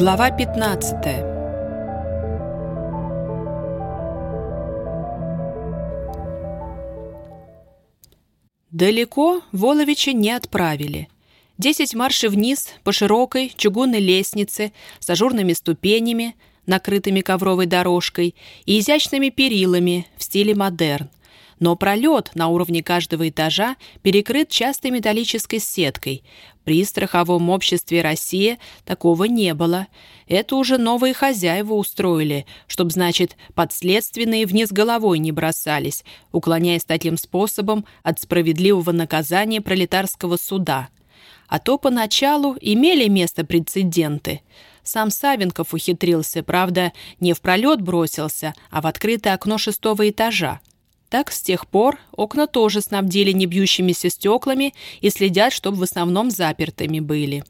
Глава 15 Далеко Воловича не отправили. Десять маршей вниз по широкой чугунной лестнице с ажурными ступенями, накрытыми ковровой дорожкой и изящными перилами в стиле модерн но пролет на уровне каждого этажа перекрыт частой металлической сеткой. При страховом обществе «Россия» такого не было. Это уже новые хозяева устроили, чтобы, значит, подследственные вниз головой не бросались, уклоняясь таким способом от справедливого наказания пролетарского суда. А то поначалу имели место прецеденты – сам Савенков ухитрился, правда, не в пролет бросился, а в открытое окно шестого этажа. Так с тех пор окна тоже снабдили небьющимися стеклами и следят, чтобы в основном запертыми были.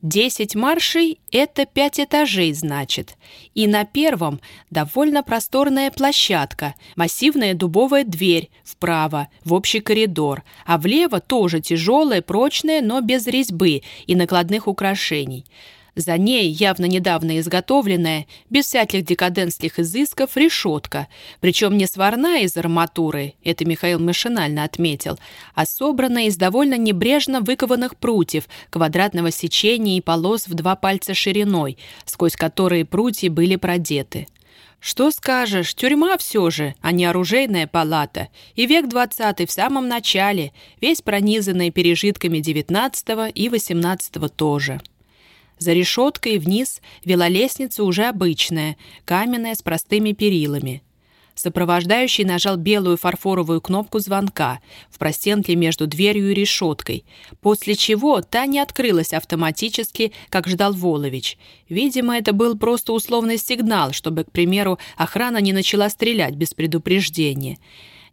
Десять маршей – это пять этажей, значит. И на первом довольно просторная площадка, массивная дубовая дверь вправо, в общий коридор, а влево тоже тяжелая, прочная, но без резьбы и накладных украшений – за ней, явно недавно изготовленная, без всяких декадентских изысков, решетка, причем не сварная из арматуры, это Михаил машинально отметил, а собранная из довольно небрежно выкованных прутьев, квадратного сечения и полос в два пальца шириной, сквозь которые прутья были продеты. Что скажешь, тюрьма все же, а не оружейная палата. И век двадцатый в самом начале, весь пронизанный пережитками девятнадцатого и восемнадцатого тоже. За решеткой вниз вела лестница уже обычная, каменная с простыми перилами. Сопровождающий нажал белую фарфоровую кнопку звонка в простенке между дверью и решеткой, после чего та не открылась автоматически, как ждал Волович. Видимо, это был просто условный сигнал, чтобы, к примеру, охрана не начала стрелять без предупреждения.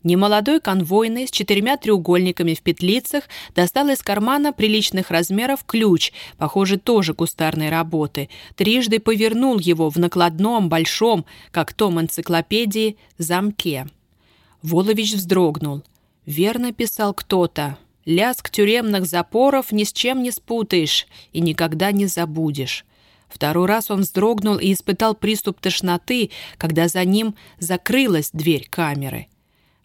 Немолодой конвойный с четырьмя треугольниками в петлицах достал из кармана приличных размеров ключ, похоже, тоже кустарной работы, трижды повернул его в накладном, большом, как том энциклопедии, замке. Волович вздрогнул. Верно писал кто-то. Лязг тюремных запоров ни с чем не спутаешь и никогда не забудешь. Второй раз он вздрогнул и испытал приступ тошноты, когда за ним закрылась дверь камеры.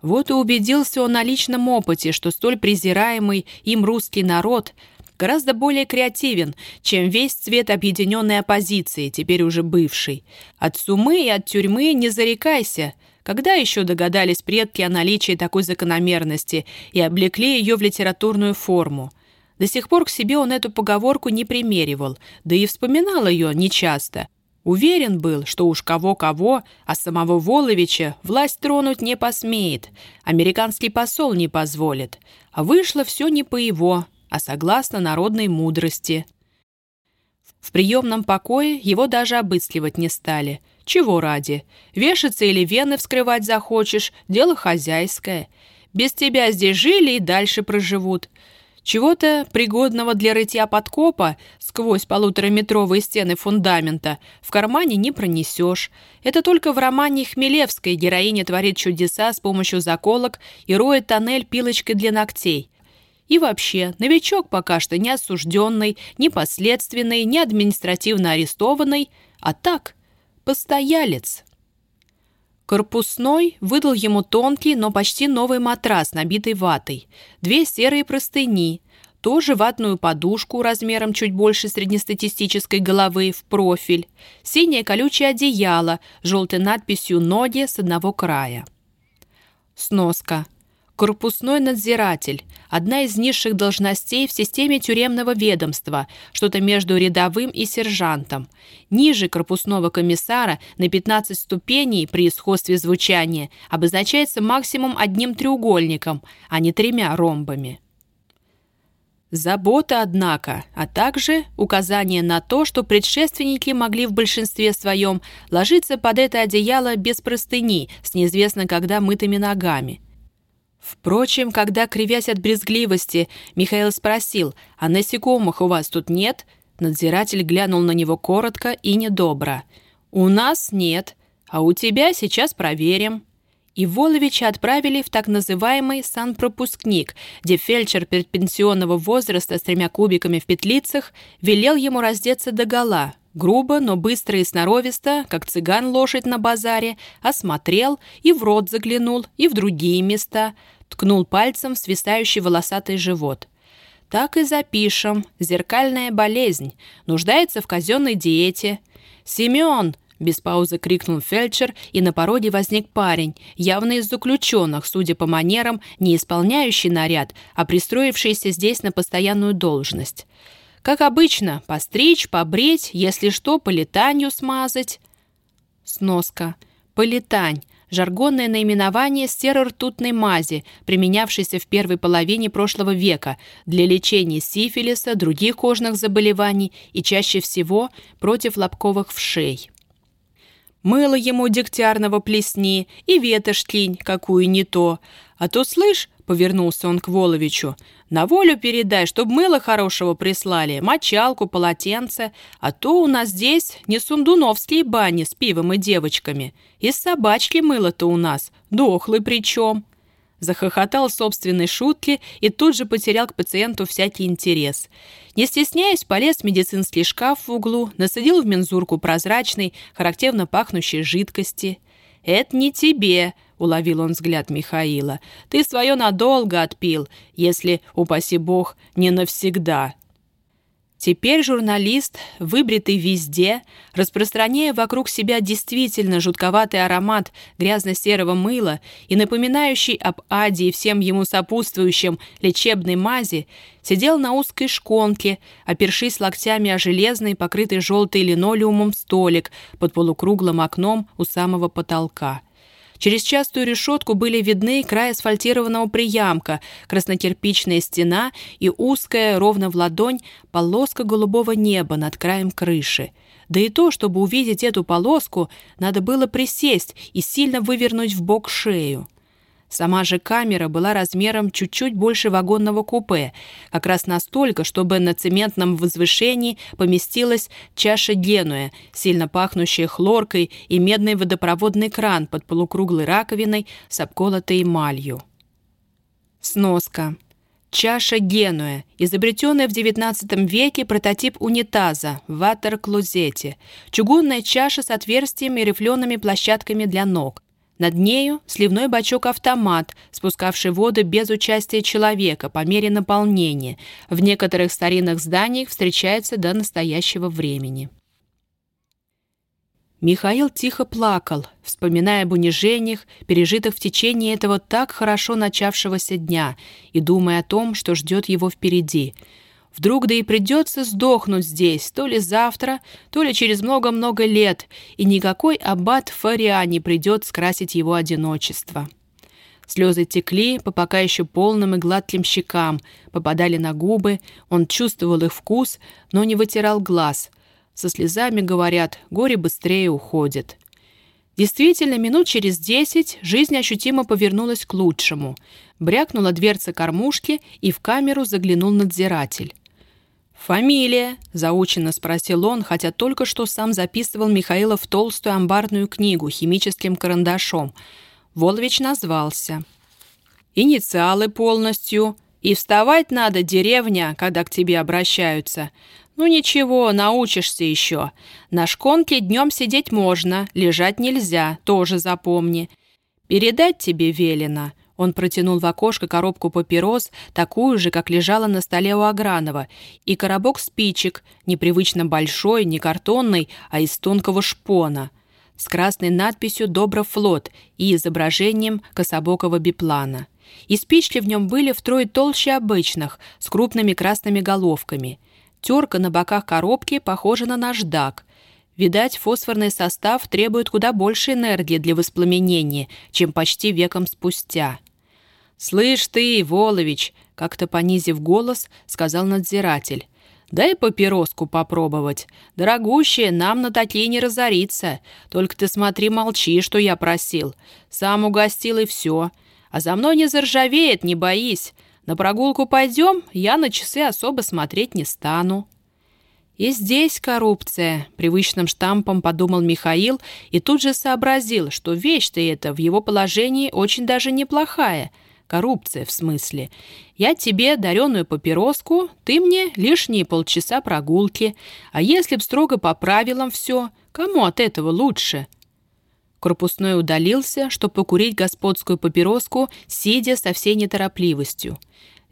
Вот и убедился он на личном опыте, что столь презираемый им русский народ гораздо более креативен, чем весь цвет объединенной оппозиции, теперь уже бывший. От сумы и от тюрьмы не зарекайся. Когда еще догадались предки о наличии такой закономерности и облекли ее в литературную форму? До сих пор к себе он эту поговорку не примеривал, да и вспоминал ее нечасто. Уверен был, что уж кого-кого, а самого Воловича власть тронуть не посмеет, американский посол не позволит. А вышло все не по его, а согласно народной мудрости. В приемном покое его даже обыскивать не стали. Чего ради? Вешаться или вены вскрывать захочешь – дело хозяйское. Без тебя здесь жили и дальше проживут – чего-то пригодного для рытья подкопа сквозь полутораметровые стены фундамента в кармане не пронесешь. Это только в романе Хмелевской героиня творит чудеса с помощью заколок и роет тоннель пилочкой для ногтей. И вообще, новичок пока что не осужденный, не последственный, не административно арестованный, а так, постоялец. Корпусной выдал ему тонкий, но почти новый матрас, набитый ватой, две серые простыни, тоже ватную подушку размером чуть больше среднестатистической головы в профиль, синее колючее одеяло с желтой надписью «Ноги» с одного края. Сноска. Корпусной надзиратель – одна из низших должностей в системе тюремного ведомства, что-то между рядовым и сержантом. Ниже корпусного комиссара на 15 ступеней при исходстве звучания обозначается максимум одним треугольником, а не тремя ромбами. Забота, однако, а также указание на то, что предшественники могли в большинстве своем ложиться под это одеяло без простыни с неизвестно когда мытыми ногами – Впрочем, когда, кривясь от брезгливости, Михаил спросил, «А насекомых у вас тут нет?» Надзиратель глянул на него коротко и недобро. «У нас нет, а у тебя сейчас проверим». И Воловича отправили в так называемый санпропускник, где фельдшер предпенсионного возраста с тремя кубиками в петлицах велел ему раздеться догола, Грубо, но быстро и сноровисто, как цыган лошадь на базаре, осмотрел и в рот заглянул, и в другие места, ткнул пальцем в свисающий волосатый живот. Так и запишем. Зеркальная болезнь. Нуждается в казенной диете. «Семен!» — без паузы крикнул фельдшер, и на породе возник парень, явно из заключенных, судя по манерам, не исполняющий наряд, а пристроившийся здесь на постоянную должность. Как обычно, постричь, побрить, если что, полетанью смазать. Сноска. Политань. Жаргонное наименование серо-ртутной мази, применявшейся в первой половине прошлого века для лечения сифилиса, других кожных заболеваний и чаще всего против лобковых вшей. Мыло ему дегтярного плесни и ветошь тлинь, какую не то. А то, слышь, — повернулся он к Воловичу. «На волю передай, чтоб мыло хорошего прислали, мочалку, полотенце, а то у нас здесь не сундуновские бани с пивом и девочками. Из собачки мыло-то у нас, дохлый причем». Захохотал собственной шутки и тут же потерял к пациенту всякий интерес. Не стесняясь, полез в медицинский шкаф в углу, насадил в мензурку прозрачной, характерно пахнущей жидкости. «Это не тебе», — уловил он взгляд Михаила. «Ты свое надолго отпил, если, упаси бог, не навсегда». Теперь журналист, выбритый везде, распространяя вокруг себя действительно жутковатый аромат грязно-серого мыла и напоминающий об аде и всем ему сопутствующем лечебной мази, сидел на узкой шконке, опершись локтями о железный, покрытый желтый линолеумом столик под полукруглым окном у самого потолка. Через частую решетку были видны край асфальтированного приямка, краснокирпичная стена и узкая, ровно в ладонь, полоска голубого неба над краем крыши. Да и то, чтобы увидеть эту полоску, надо было присесть и сильно вывернуть в бок шею. Сама же камера была размером чуть-чуть больше вагонного купе, как раз настолько, чтобы на цементном возвышении поместилась чаша генуя, сильно пахнущая хлоркой и медный водопроводный кран под полукруглой раковиной с обколотой эмалью. Сноска. Чаша Генуя, изобретенная в XIX веке прототип унитаза в ватер-клозете. Чугунная чаша с отверстиями и рифлеными площадками для ног. Над нею сливной бачок-автомат, спускавший воду без участия человека по мере наполнения. В некоторых старинных зданиях встречается до настоящего времени. Михаил тихо плакал, вспоминая об унижениях, пережитых в течение этого так хорошо начавшегося дня, и думая о том, что ждет его впереди — Вдруг да и придется сдохнуть здесь, то ли завтра, то ли через много-много лет, и никакой аббат Фариа не придет скрасить его одиночество. Слезы текли по пока еще полным и гладким щекам, попадали на губы, он чувствовал их вкус, но не вытирал глаз. Со слезами, говорят, горе быстрее уходит. Действительно, минут через десять жизнь ощутимо повернулась к лучшему. Брякнула дверца кормушки, и в камеру заглянул надзиратель. «Фамилия?» – заученно спросил он, хотя только что сам записывал Михаила в толстую амбарную книгу химическим карандашом. Волович назвался. «Инициалы полностью. И вставать надо, деревня, когда к тебе обращаются. Ну ничего, научишься еще. На шконке днем сидеть можно, лежать нельзя, тоже запомни. Передать тебе велено». Он протянул в окошко коробку папирос, такую же, как лежала на столе у Агранова, и коробок спичек, непривычно большой, не картонный, а из тонкого шпона, с красной надписью «Доброфлот» и изображением кособокого биплана. И спички в нем были втрое толще обычных, с крупными красными головками. Терка на боках коробки похожа на наждак — Видать, фосфорный состав требует куда больше энергии для воспламенения, чем почти веком спустя. «Слышь ты, Волович!» — как-то понизив голос, сказал надзиратель. «Дай папироску попробовать. Дорогущая, нам на такие не разориться. Только ты смотри, молчи, что я просил. Сам угостил и все. А за мной не заржавеет, не боись. На прогулку пойдем, я на часы особо смотреть не стану». «И здесь коррупция», — привычным штампом подумал Михаил и тут же сообразил, что вещь-то эта в его положении очень даже неплохая — Коррупция, в смысле. Я тебе дареную папироску, ты мне лишние полчаса прогулки. А если б строго по правилам все, кому от этого лучше?» Корпусной удалился, чтобы покурить господскую папироску, сидя со всей неторопливостью.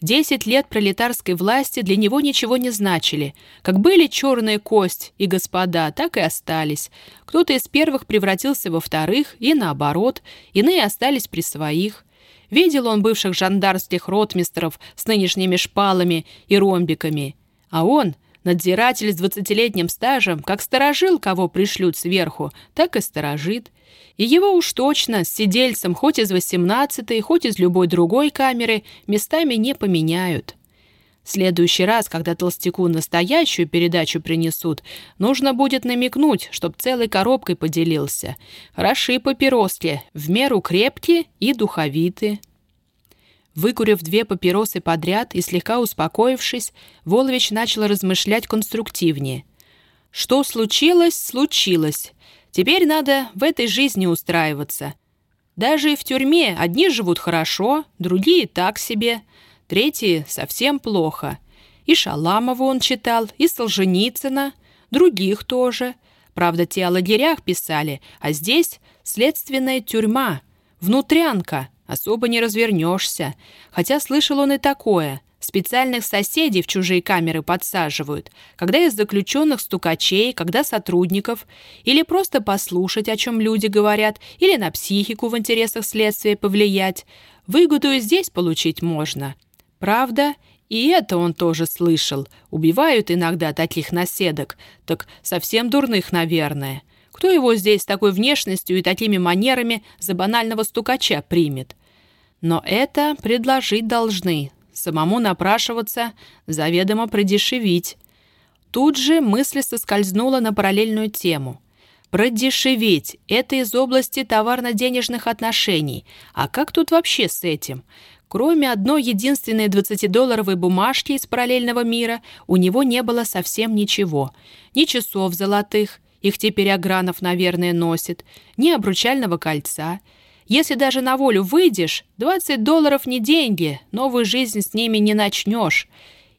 Десять лет пролетарской власти для него ничего не значили. Как были черная кость и господа, так и остались. Кто-то из первых превратился во вторых, и наоборот, иные остались при своих. Видел он бывших жандарских ротмистров с нынешними шпалами и ромбиками. А он, надзиратель с двадцатилетним стажем, как сторожил, кого пришлют сверху, так и сторожит. И его уж точно с сидельцем хоть из 18-й, хоть из любой другой камеры местами не поменяют. Следующий раз, когда толстяку настоящую передачу принесут, нужно будет намекнуть, чтоб целой коробкой поделился. Хороши папироски, в меру крепкие и духовиты. Выкурив две папиросы подряд и слегка успокоившись, Волович начал размышлять конструктивнее. Что случилось, случилось. Теперь надо в этой жизни устраиваться. Даже в тюрьме одни живут хорошо, другие так себе, третьи совсем плохо. И Шаламова он читал, и Солженицына, других тоже. Правда, те о лагерях писали, а здесь следственная тюрьма, внутрянка, особо не развернешься. Хотя слышал он и такое – Специальных соседей в чужие камеры подсаживают, когда из заключенных стукачей, когда сотрудников, или просто послушать, о чем люди говорят, или на психику в интересах следствия повлиять. Выгоду и здесь получить можно. Правда, и это он тоже слышал. Убивают иногда таких наседок, так совсем дурных, наверное. Кто его здесь с такой внешностью и такими манерами за банального стукача примет? Но это предложить должны, самому напрашиваться, заведомо продешевить. Тут же мысль соскользнула на параллельную тему. Продешевить – это из области товарно-денежных отношений. А как тут вообще с этим? Кроме одной единственной 20-долларовой бумажки из параллельного мира, у него не было совсем ничего. Ни часов золотых, их теперь Агранов, наверное, носит, ни обручального кольца – если даже на волю выйдешь, 20 долларов не деньги, новую жизнь с ними не начнешь.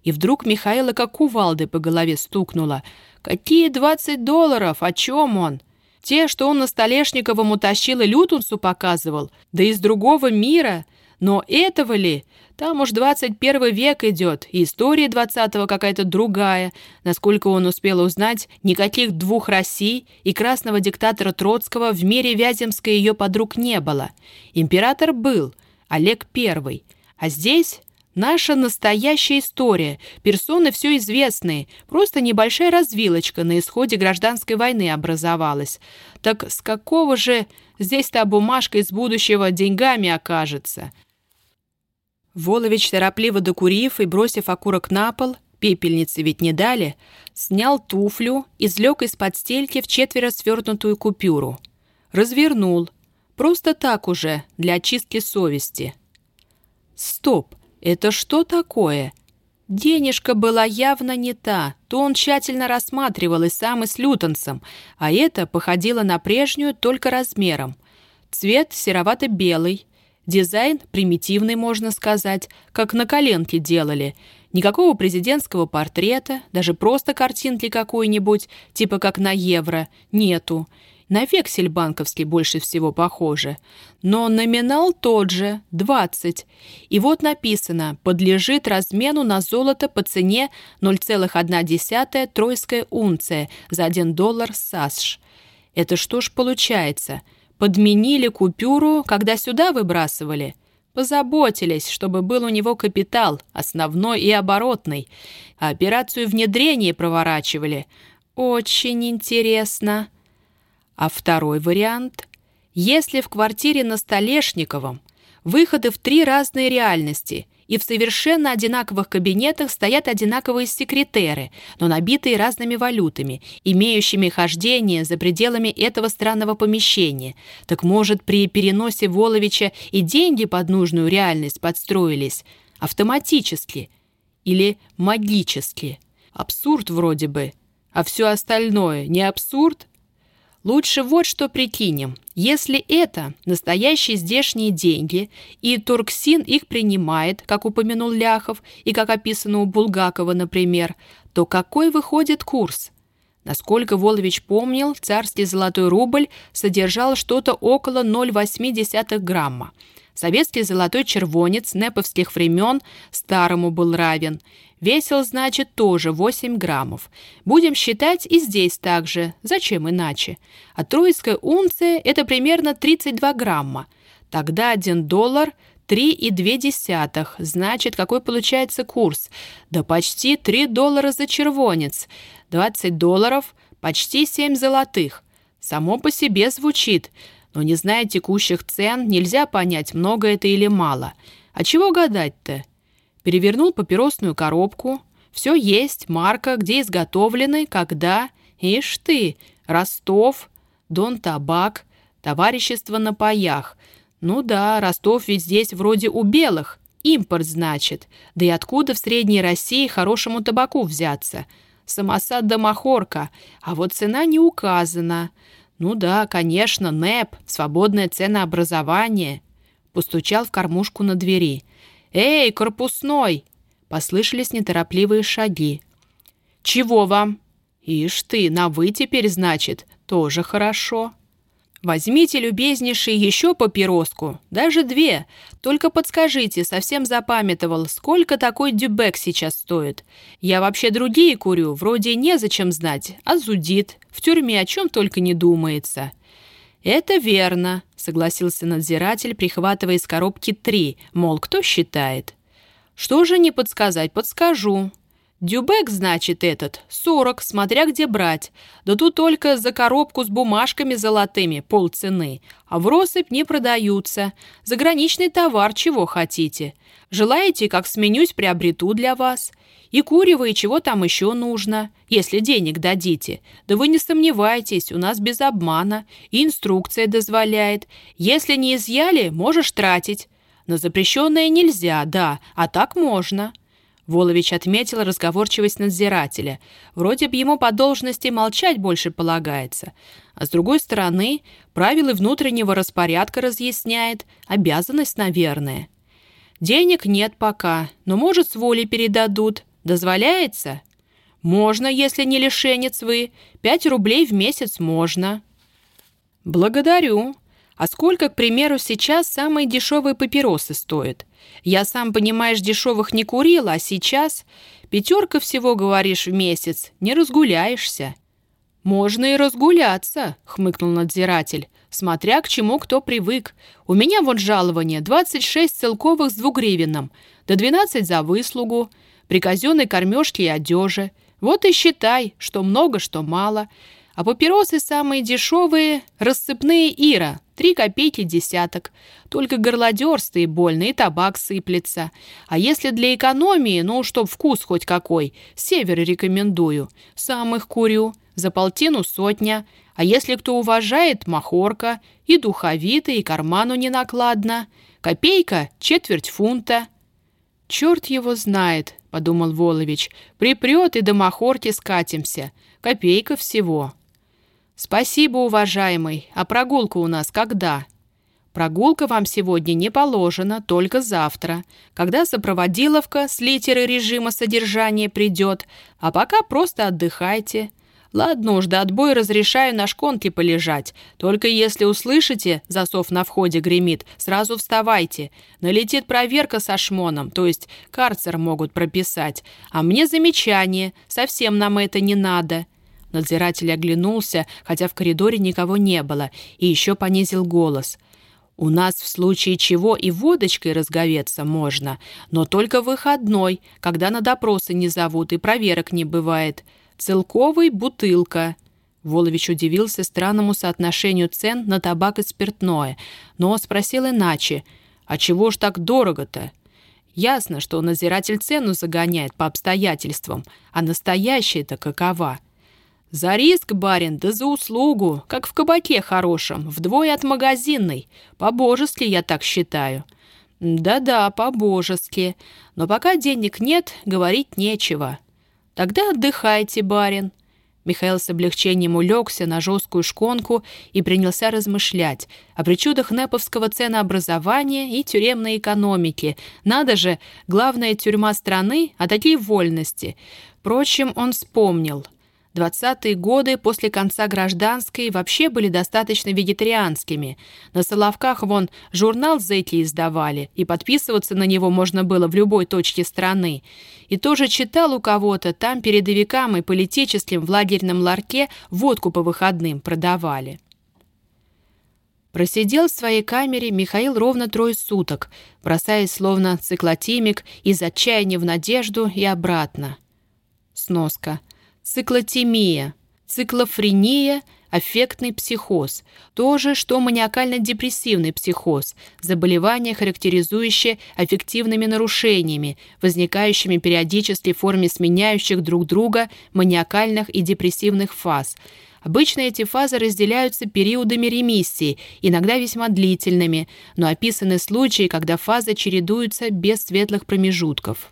И вдруг Михаила как кувалдой по голове стукнула. Какие 20 долларов? О чем он? Те, что он на Столешниковом утащил и Лютунсу показывал, да из другого мира. Но этого ли? Там уж 21 век идет, и история 20-го какая-то другая. Насколько он успел узнать, никаких двух Россий и красного диктатора Троцкого в мире Вяземской ее подруг не было. Император был, Олег Первый. А здесь наша настоящая история, персоны все известные, просто небольшая развилочка на исходе гражданской войны образовалась. Так с какого же здесь та бумажка из будущего деньгами окажется?» Волович, торопливо докурив и бросив окурок на пол, пепельницы ведь не дали, снял туфлю, излег из-под стельки в четверо свернутую купюру. Развернул. Просто так уже, для очистки совести. Стоп, это что такое? Денежка была явно не та, то он тщательно рассматривал и сам, и с лютонцем, а это походило на прежнюю только размером. Цвет серовато-белый, Дизайн примитивный, можно сказать, как на коленке делали. Никакого президентского портрета, даже просто картинки какой-нибудь, типа как на евро, нету. На вексель банковский больше всего похоже. Но номинал тот же – 20. И вот написано «подлежит размену на золото по цене 0,1 тройская унция за 1 доллар САСШ». Это что ж получается – Подменили купюру, когда сюда выбрасывали. Позаботились, чтобы был у него капитал, основной и оборотный. Операцию внедрения проворачивали. Очень интересно. А второй вариант? Если в квартире на Столешниковом выходы в три разные реальности – и в совершенно одинаковых кабинетах стоят одинаковые секретеры, но набитые разными валютами, имеющими хождение за пределами этого странного помещения. Так может, при переносе Воловича и деньги под нужную реальность подстроились? Автоматически? Или магически? Абсурд вроде бы. А все остальное не абсурд? Лучше вот что прикинем. Если это настоящие здешние деньги, и Турксин их принимает, как упомянул Ляхов, и как описано у Булгакова, например, то какой выходит курс? Насколько Волович помнил, царский золотой рубль содержал что-то около 0,8 грамма. Советский золотой червонец неповских времен старому был равен. Весил, значит, тоже 8 граммов. Будем считать и здесь также. Зачем иначе? А троицкая унция – это примерно 32 грамма. Тогда 1 доллар – 3,2. Значит, какой получается курс? Да почти 3 доллара за червонец. 20 долларов – почти 7 золотых. Само по себе звучит – но не зная текущих цен, нельзя понять, много это или мало. А чего гадать-то? Перевернул папиросную коробку. Все есть, марка, где изготовлены, когда. Ишь ты, Ростов, Дон Табак, товарищество на паях. Ну да, Ростов ведь здесь вроде у белых. Импорт, значит. Да и откуда в Средней России хорошему табаку взяться? Самосад да. А вот цена не указана. «Ну да, конечно, НЭП, свободное ценообразование», постучал в кормушку на двери. «Эй, корпусной!» Послышались неторопливые шаги. «Чего вам?» «Ишь ты, на «вы» теперь, значит, тоже хорошо». Возьмите, любезнейший, еще папироску, даже две. Только подскажите, совсем запамятовал, сколько такой дюбек сейчас стоит. Я вообще другие курю, вроде незачем знать, а зудит. В тюрьме о чем только не думается». «Это верно», — согласился надзиратель, прихватывая из коробки три, мол, кто считает. «Что же не подсказать, подскажу. Дюбек, значит, этот, сорок, смотря где брать. Да тут только за коробку с бумажками золотыми полцены, а в россыпь не продаются. Заграничный товар, чего хотите. Желаете, как сменюсь, приобрету для вас. И курево, и чего там еще нужно, если денег дадите. Да вы не сомневайтесь, у нас без обмана, и инструкция дозволяет. Если не изъяли, можешь тратить. На запрещенное нельзя, да, а так можно». Волович отметил разговорчивость надзирателя. Вроде бы ему по должности молчать больше полагается. А с другой стороны, правила внутреннего распорядка разъясняет. Обязанность, наверное. Денег нет пока, но, может, с воли передадут. Дозволяется? Можно, если не лишенец вы. Пять рублей в месяц можно. Благодарю. А сколько, к примеру, сейчас самые дешевые папиросы стоят? Я сам, понимаешь, дешевых не курил, а сейчас пятерка всего, говоришь, в месяц, не разгуляешься». «Можно и разгуляться», — хмыкнул надзиратель, «смотря к чему кто привык. У меня вот жалование 26 целковых с двугривенным, до 12 за выслугу, при казенной кормежке и одежи. Вот и считай, что много, что мало. А папиросы самые дешевые — рассыпные Ира, Три копейки десяток. Только горлодерство и больно, и табак сыплется. А если для экономии, ну, чтоб вкус хоть какой, север рекомендую. Сам их курю. За полтину сотня. А если кто уважает, махорка. И духовито, и карману не накладно. Копейка — четверть фунта. «Черт его знает», — подумал Волович. «Припрет и до махорки скатимся. Копейка всего». «Спасибо, уважаемый. А прогулка у нас когда?» «Прогулка вам сегодня не положена, только завтра, когда сопроводиловка с литеры режима содержания придет, а пока просто отдыхайте. Ладно уж, до отбоя разрешаю на шконке полежать, только если услышите, засов на входе гремит, сразу вставайте. Налетит проверка со шмоном, то есть карцер могут прописать, а мне замечание, совсем нам это не надо». Надзиратель оглянулся, хотя в коридоре никого не было, и еще понизил голос. «У нас в случае чего и водочкой разговеться можно, но только выходной, когда на допросы не зовут и проверок не бывает. Целковый — бутылка». Волович удивился странному соотношению цен на табак и спиртное, но спросил иначе. «А чего ж так дорого-то?» Ясно, что надзиратель цену загоняет по обстоятельствам, а настоящая-то какова? «За риск, барин, да за услугу, как в кабаке хорошем, вдвое от магазинной. По-божески я так считаю». «Да-да, по-божески. Но пока денег нет, говорить нечего». «Тогда отдыхайте, барин». Михаил с облегчением улегся на жесткую шконку и принялся размышлять о причудах неповского ценообразования и тюремной экономики. Надо же, главная тюрьма страны, а такие вольности. Впрочем, он вспомнил. Двадцатые годы после конца гражданской вообще были достаточно вегетарианскими. На Соловках вон журнал «Зэти» издавали, и подписываться на него можно было в любой точке страны. И тоже читал у кого-то, там передовикам и политическим в лагерном ларьке водку по выходным продавали. Просидел в своей камере Михаил ровно трое суток, бросаясь словно циклотимик из отчаяния в надежду и обратно. Сноска – циклотемия, циклофрения, аффектный психоз. То же, что маниакально-депрессивный психоз, заболевание, характеризующее аффективными нарушениями, возникающими периодически в форме сменяющих друг друга маниакальных и депрессивных фаз. Обычно эти фазы разделяются периодами ремиссии, иногда весьма длительными, но описаны случаи, когда фазы чередуются без светлых промежутков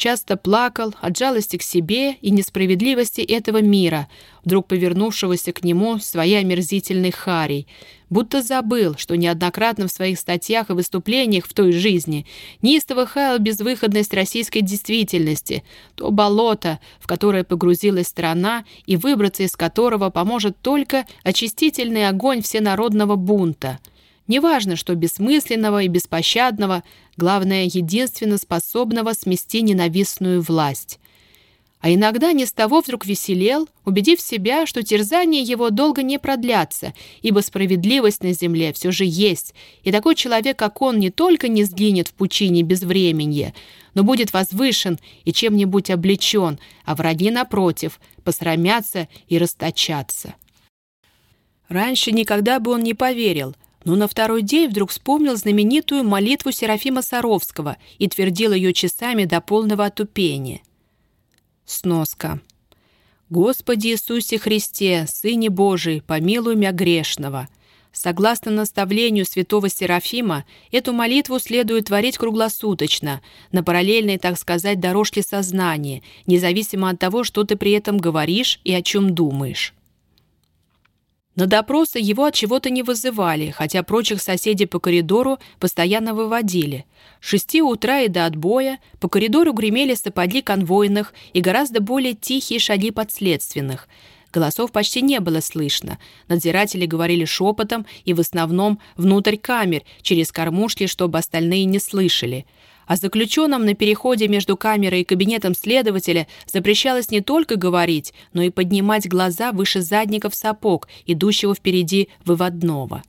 часто плакал от жалости к себе и несправедливости этого мира, вдруг повернувшегося к нему своей омерзительной харей, будто забыл, что неоднократно в своих статьях и выступлениях в той жизни неистово хаял безвыходность российской действительности, то болото, в которое погрузилась страна и выбраться из которого поможет только очистительный огонь всенародного бунта — Неважно, что бессмысленного и беспощадного, главное, единственно способного смести ненавистную власть. А иногда не с того вдруг веселел, убедив себя, что терзания его долго не продлятся, ибо справедливость на земле все же есть, и такой человек, как он, не только не сгинет в пучине безвременья, но будет возвышен и чем-нибудь облечен, а враги, напротив, посрамятся и расточатся. Раньше никогда бы он не поверил, но на второй день вдруг вспомнил знаменитую молитву Серафима Саровского и твердил ее часами до полного отупения. Сноска. «Господи Иисусе Христе, Сыне Божий, помилуй мя грешного». Согласно наставлению святого Серафима, эту молитву следует творить круглосуточно, на параллельной, так сказать, дорожке сознания, независимо от того, что ты при этом говоришь и о чем думаешь. На допросы его от чего-то не вызывали, хотя прочих соседей по коридору постоянно выводили. С шести утра и до отбоя по коридору гремели сапоги конвойных и гораздо более тихие шаги подследственных. Голосов почти не было слышно. Надзиратели говорили шепотом и в основном внутрь камер, через кормушки, чтобы остальные не слышали – а заключенным на переходе между камерой и кабинетом следователя запрещалось не только говорить, но и поднимать глаза выше задников сапог, идущего впереди выводного.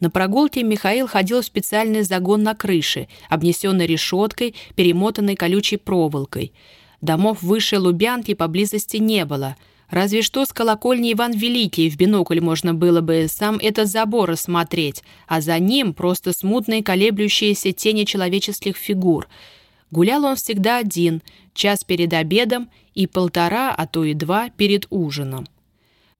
На прогулке Михаил ходил в специальный загон на крыше, обнесенный решеткой, перемотанной колючей проволокой. Домов выше Лубянки поблизости не было — Разве что с колокольни Иван Великий в бинокль можно было бы сам этот забор осмотреть, а за ним просто смутные колеблющиеся тени человеческих фигур. Гулял он всегда один, час перед обедом и полтора, а то и два перед ужином.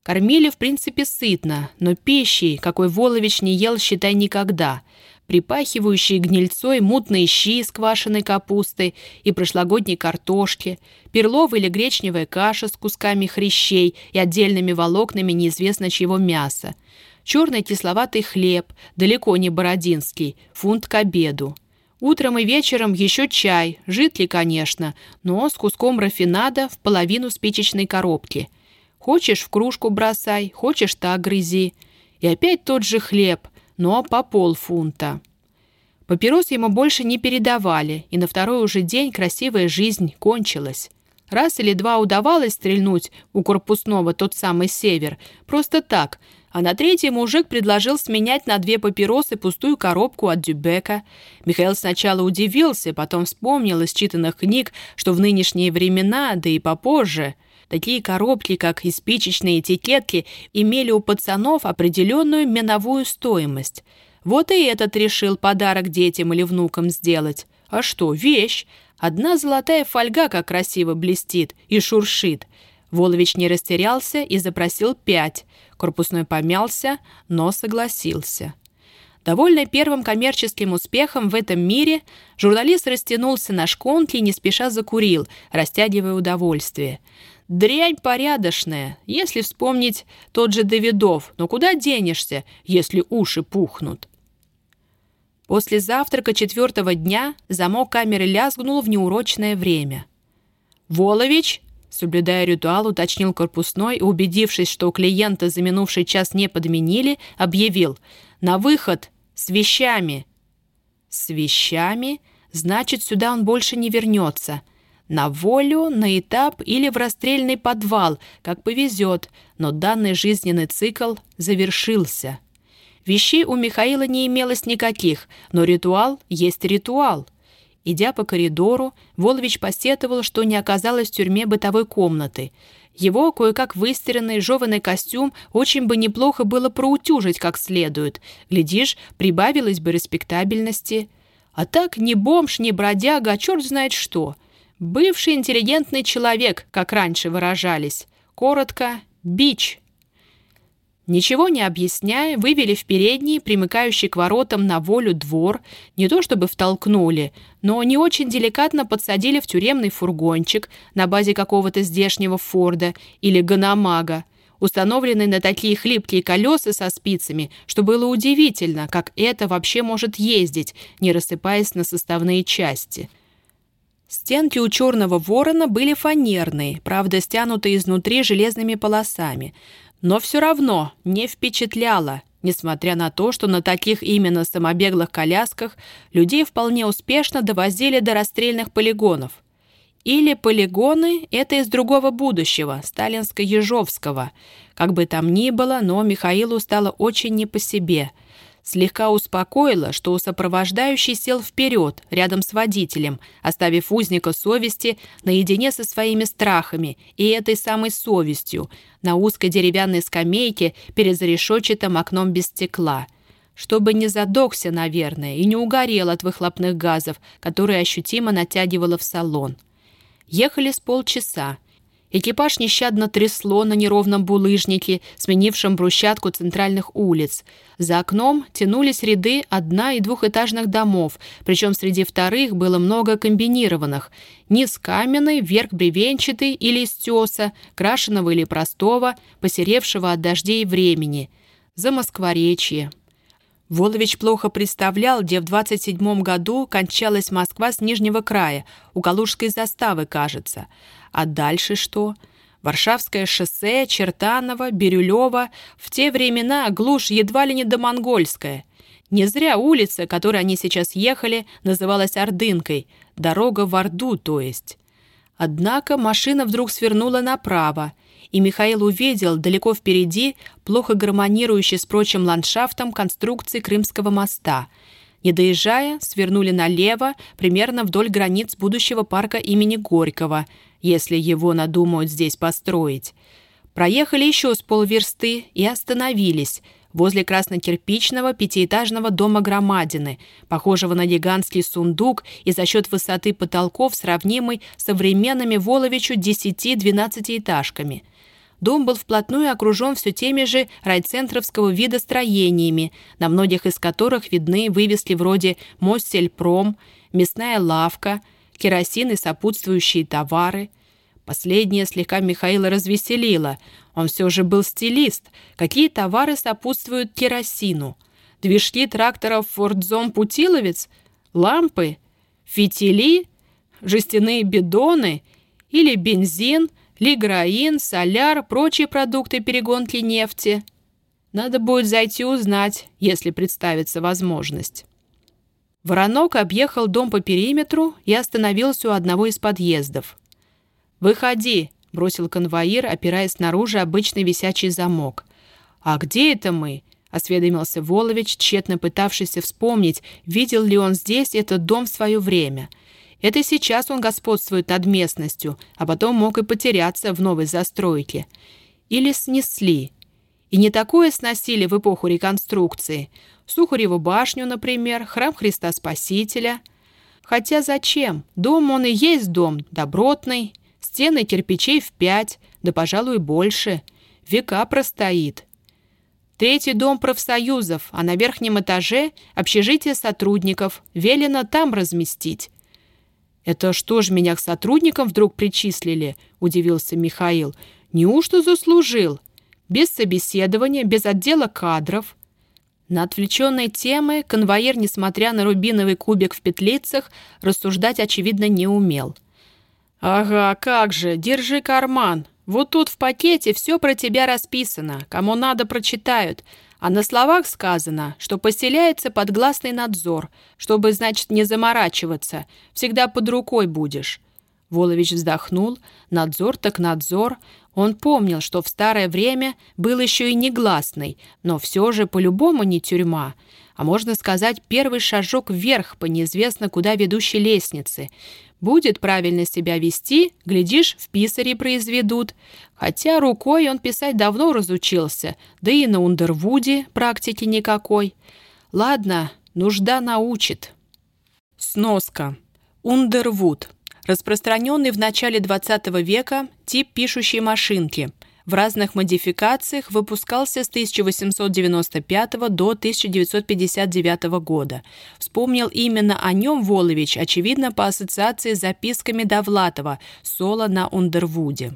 Кормили, в принципе, сытно, но пищи, какой Волович не ел, считай, никогда – припахивающие гнильцой мутные щи с квашеной капустой и прошлогодней картошки, перловая или гречневая каша с кусками хрящей и отдельными волокнами неизвестно чьего мяса, черный кисловатый хлеб, далеко не бородинский, фунт к обеду. Утром и вечером еще чай, жидкий, конечно, но с куском рафинада в половину спичечной коробки. Хочешь в кружку бросай, хочешь так грызи. И опять тот же хлеб – но по полфунта. Папирос ему больше не передавали, и на второй уже день красивая жизнь кончилась. Раз или два удавалось стрельнуть у корпусного тот самый север, просто так, а на третий мужик предложил сменять на две папиросы пустую коробку от Дюбека. Михаил сначала удивился, потом вспомнил из читанных книг, что в нынешние времена, да и попозже – Такие коробки, как и спичечные этикетки, имели у пацанов определенную меновую стоимость. Вот и этот решил подарок детям или внукам сделать. А что, вещь? Одна золотая фольга как красиво блестит и шуршит. Волович не растерялся и запросил пять. Корпусной помялся, но согласился. Довольный первым коммерческим успехом в этом мире, журналист растянулся на шконке и не спеша закурил, растягивая удовольствие. Дрянь порядочная, если вспомнить тот же Давидов. Но куда денешься, если уши пухнут? После завтрака четвертого дня замок камеры лязгнул в неурочное время. «Волович!» Соблюдая ритуал, уточнил корпусной и, убедившись, что у клиента за минувший час не подменили, объявил «На выход! С вещами!» «С вещами? Значит, сюда он больше не вернется!» На волю, на этап или в расстрельный подвал, как повезет, но данный жизненный цикл завершился. Вещей у Михаила не имелось никаких, но ритуал есть ритуал. Идя по коридору, Волович посетовал, что не оказалось в тюрьме бытовой комнаты. Его кое-как выстиранный жеванный костюм очень бы неплохо было проутюжить как следует. Глядишь, прибавилось бы респектабельности. А так ни бомж, ни бродяга, а черт знает что — Бывший интеллигентный человек, как раньше выражались. Коротко, бич. Ничего не объясняя, вывели в передний, примыкающий к воротам на волю двор, не то чтобы втолкнули, но не очень деликатно подсадили в тюремный фургончик на базе какого-то здешнего Форда или Ганамага, установленный на такие хлипкие колеса со спицами, что было удивительно, как это вообще может ездить, не рассыпаясь на составные части. Стенки у черного ворона были фанерные, правда, стянутые изнутри железными полосами, но все равно не впечатляло, несмотря на то, что на таких именно самобеглых колясках людей вполне успешно довозили до расстрельных полигонов. Или полигоны – это из другого будущего, сталинско-ежовского. Как бы там ни было, но Михаилу стало очень не по себе – слегка успокоила, что сопровождающий сел вперед, рядом с водителем, оставив узника совести наедине со своими страхами и этой самой совестью на узкой деревянной скамейке перед зарешетчатым окном без стекла. Чтобы не задохся, наверное, и не угорел от выхлопных газов, которые ощутимо натягивало в салон. Ехали с полчаса. Экипаж нещадно трясло на неровном булыжнике, сменившем брусчатку центральных улиц. За окном тянулись ряды одна- и двухэтажных домов, причем среди вторых было много комбинированных. Низ каменный, верх бревенчатый или из теса, крашеного или простого, посеревшего от дождей времени. За Москворечье. Волович плохо представлял, где в 27 году кончалась Москва с нижнего края, у Калужской заставы, кажется. А дальше что? Варшавское шоссе, Чертаново, Бирюлево. В те времена глушь едва ли не до Монгольская. Не зря улица, которой они сейчас ехали, называлась Ордынкой. Дорога в Орду, то есть. Однако машина вдруг свернула направо, и Михаил увидел далеко впереди плохо гармонирующий с прочим ландшафтом конструкции Крымского моста — не доезжая, свернули налево, примерно вдоль границ будущего парка имени Горького, если его надумают здесь построить. Проехали еще с полверсты и остановились возле краснокирпичного пятиэтажного дома Громадины, похожего на гигантский сундук и за счет высоты потолков сравнимый с современными Воловичу 10-12 этажками – Дом был вплотную окружен все теми же райцентровского вида строениями, на многих из которых видны вывески вроде «Моссельпром», «Мясная лавка», «Керосин и сопутствующие товары». Последнее слегка Михаила развеселило. Он все же был стилист. Какие товары сопутствуют керосину? Движки тракторов «Фордзом-Путиловец»? Лампы? Фитили? Жестяные бидоны? Или бензин – лиграин, соляр, прочие продукты перегонки нефти. Надо будет зайти узнать, если представится возможность. Воронок объехал дом по периметру и остановился у одного из подъездов. «Выходи», — бросил конвоир, опираясь снаружи обычный висячий замок. «А где это мы?» — осведомился Волович, тщетно пытавшийся вспомнить, видел ли он здесь этот дом в свое время — это сейчас он господствует над местностью, а потом мог и потеряться в новой застройке. Или снесли. И не такое сносили в эпоху реконструкции. Сухареву башню, например, храм Христа Спасителя. Хотя зачем? Дом он и есть дом, добротный. Стены кирпичей в пять, да, пожалуй, больше. Века простоит. Третий дом профсоюзов, а на верхнем этаже общежитие сотрудников. Велено там разместить. «Это что ж, меня к сотрудникам вдруг причислили?» – удивился Михаил. «Неужто заслужил? Без собеседования, без отдела кадров». На отвлеченной темы конвоир, несмотря на рубиновый кубик в петлицах, рассуждать, очевидно, не умел. «Ага, как же, держи карман. Вот тут в пакете все про тебя расписано. Кому надо, прочитают. А на словах сказано, что поселяется под гласный надзор, чтобы, значит, не заморачиваться. Всегда под рукой будешь». Волович вздохнул. Надзор так надзор. Он помнил, что в старое время был еще и негласный, но все же по-любому не тюрьма, а можно сказать, первый шажок вверх по неизвестно куда ведущей лестнице. Будет правильно себя вести, глядишь, в писаре произведут. Хотя рукой он писать давно разучился, да и на Ундервуде практики никакой. Ладно, нужда научит. Сноска. Ундервуд. Распространенный в начале XX века тип пишущей машинки. В разных модификациях выпускался с 1895 до 1959 года. Вспомнил именно о нем Волович, очевидно, по ассоциации с записками Довлатова «Соло на Ундервуде».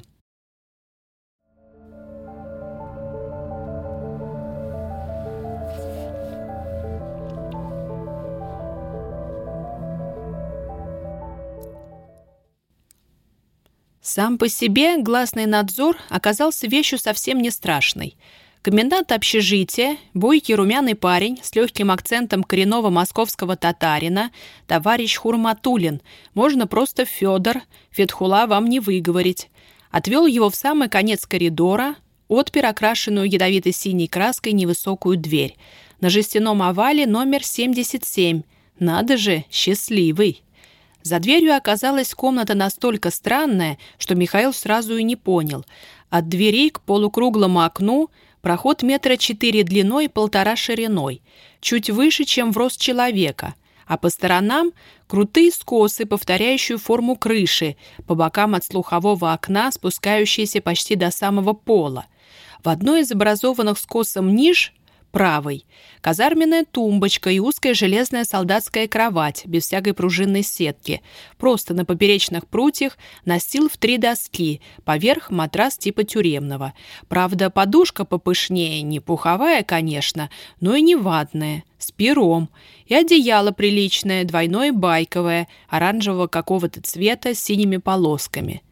Сам по себе гласный надзор оказался вещью совсем не страшной. Комендант общежития, бойкий румяный парень с легким акцентом коренного московского татарина, товарищ Хурматулин, можно просто Федор, Фетхула вам не выговорить, отвел его в самый конец коридора, отпер окрашенную ядовито-синей краской невысокую дверь. На жестяном овале номер 77. Надо же, счастливый. За дверью оказалась комната настолько странная, что Михаил сразу и не понял. От двери к полукруглому окну проход метра четыре длиной и полтора шириной, чуть выше, чем в рост человека, а по сторонам крутые скосы, повторяющие форму крыши, по бокам от слухового окна, спускающиеся почти до самого пола. В одной из образованных скосом ниш правой. Казарменная тумбочка и узкая железная солдатская кровать без всякой пружинной сетки. Просто на поперечных прутьях настил в три доски, поверх матрас типа тюремного. Правда, подушка попышнее, не пуховая, конечно, но и не ватная, с пером. И одеяло приличное, двойное байковое, оранжевого какого-то цвета с синими полосками.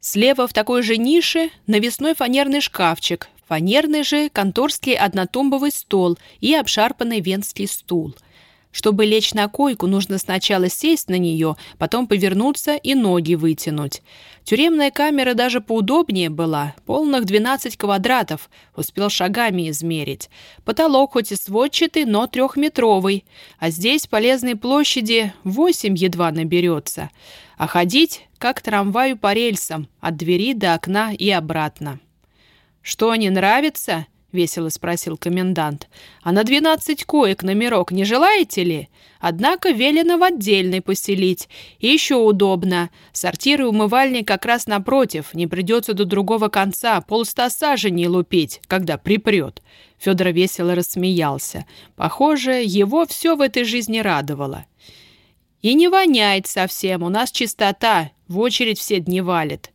Слева в такой же нише навесной фанерный шкафчик фанерный же конторский однотумбовый стол и обшарпанный венский стул. Чтобы лечь на койку, нужно сначала сесть на нее, потом повернуться и ноги вытянуть. Тюремная камера даже поудобнее была, полных 12 квадратов, успел шагами измерить. Потолок хоть и сводчатый, но трехметровый, а здесь полезной площади 8 едва наберется. А ходить, как трамваю по рельсам, от двери до окна и обратно. «Что, не нравится?» — весело спросил комендант. «А на двенадцать коек номерок не желаете ли? Однако велено в отдельный поселить. И еще удобно. Сортир и умывальник как раз напротив. Не придется до другого конца полста саженей лупить, когда припрет». Федор весело рассмеялся. Похоже, его все в этой жизни радовало. «И не воняет совсем. У нас чистота. В очередь все дни валит.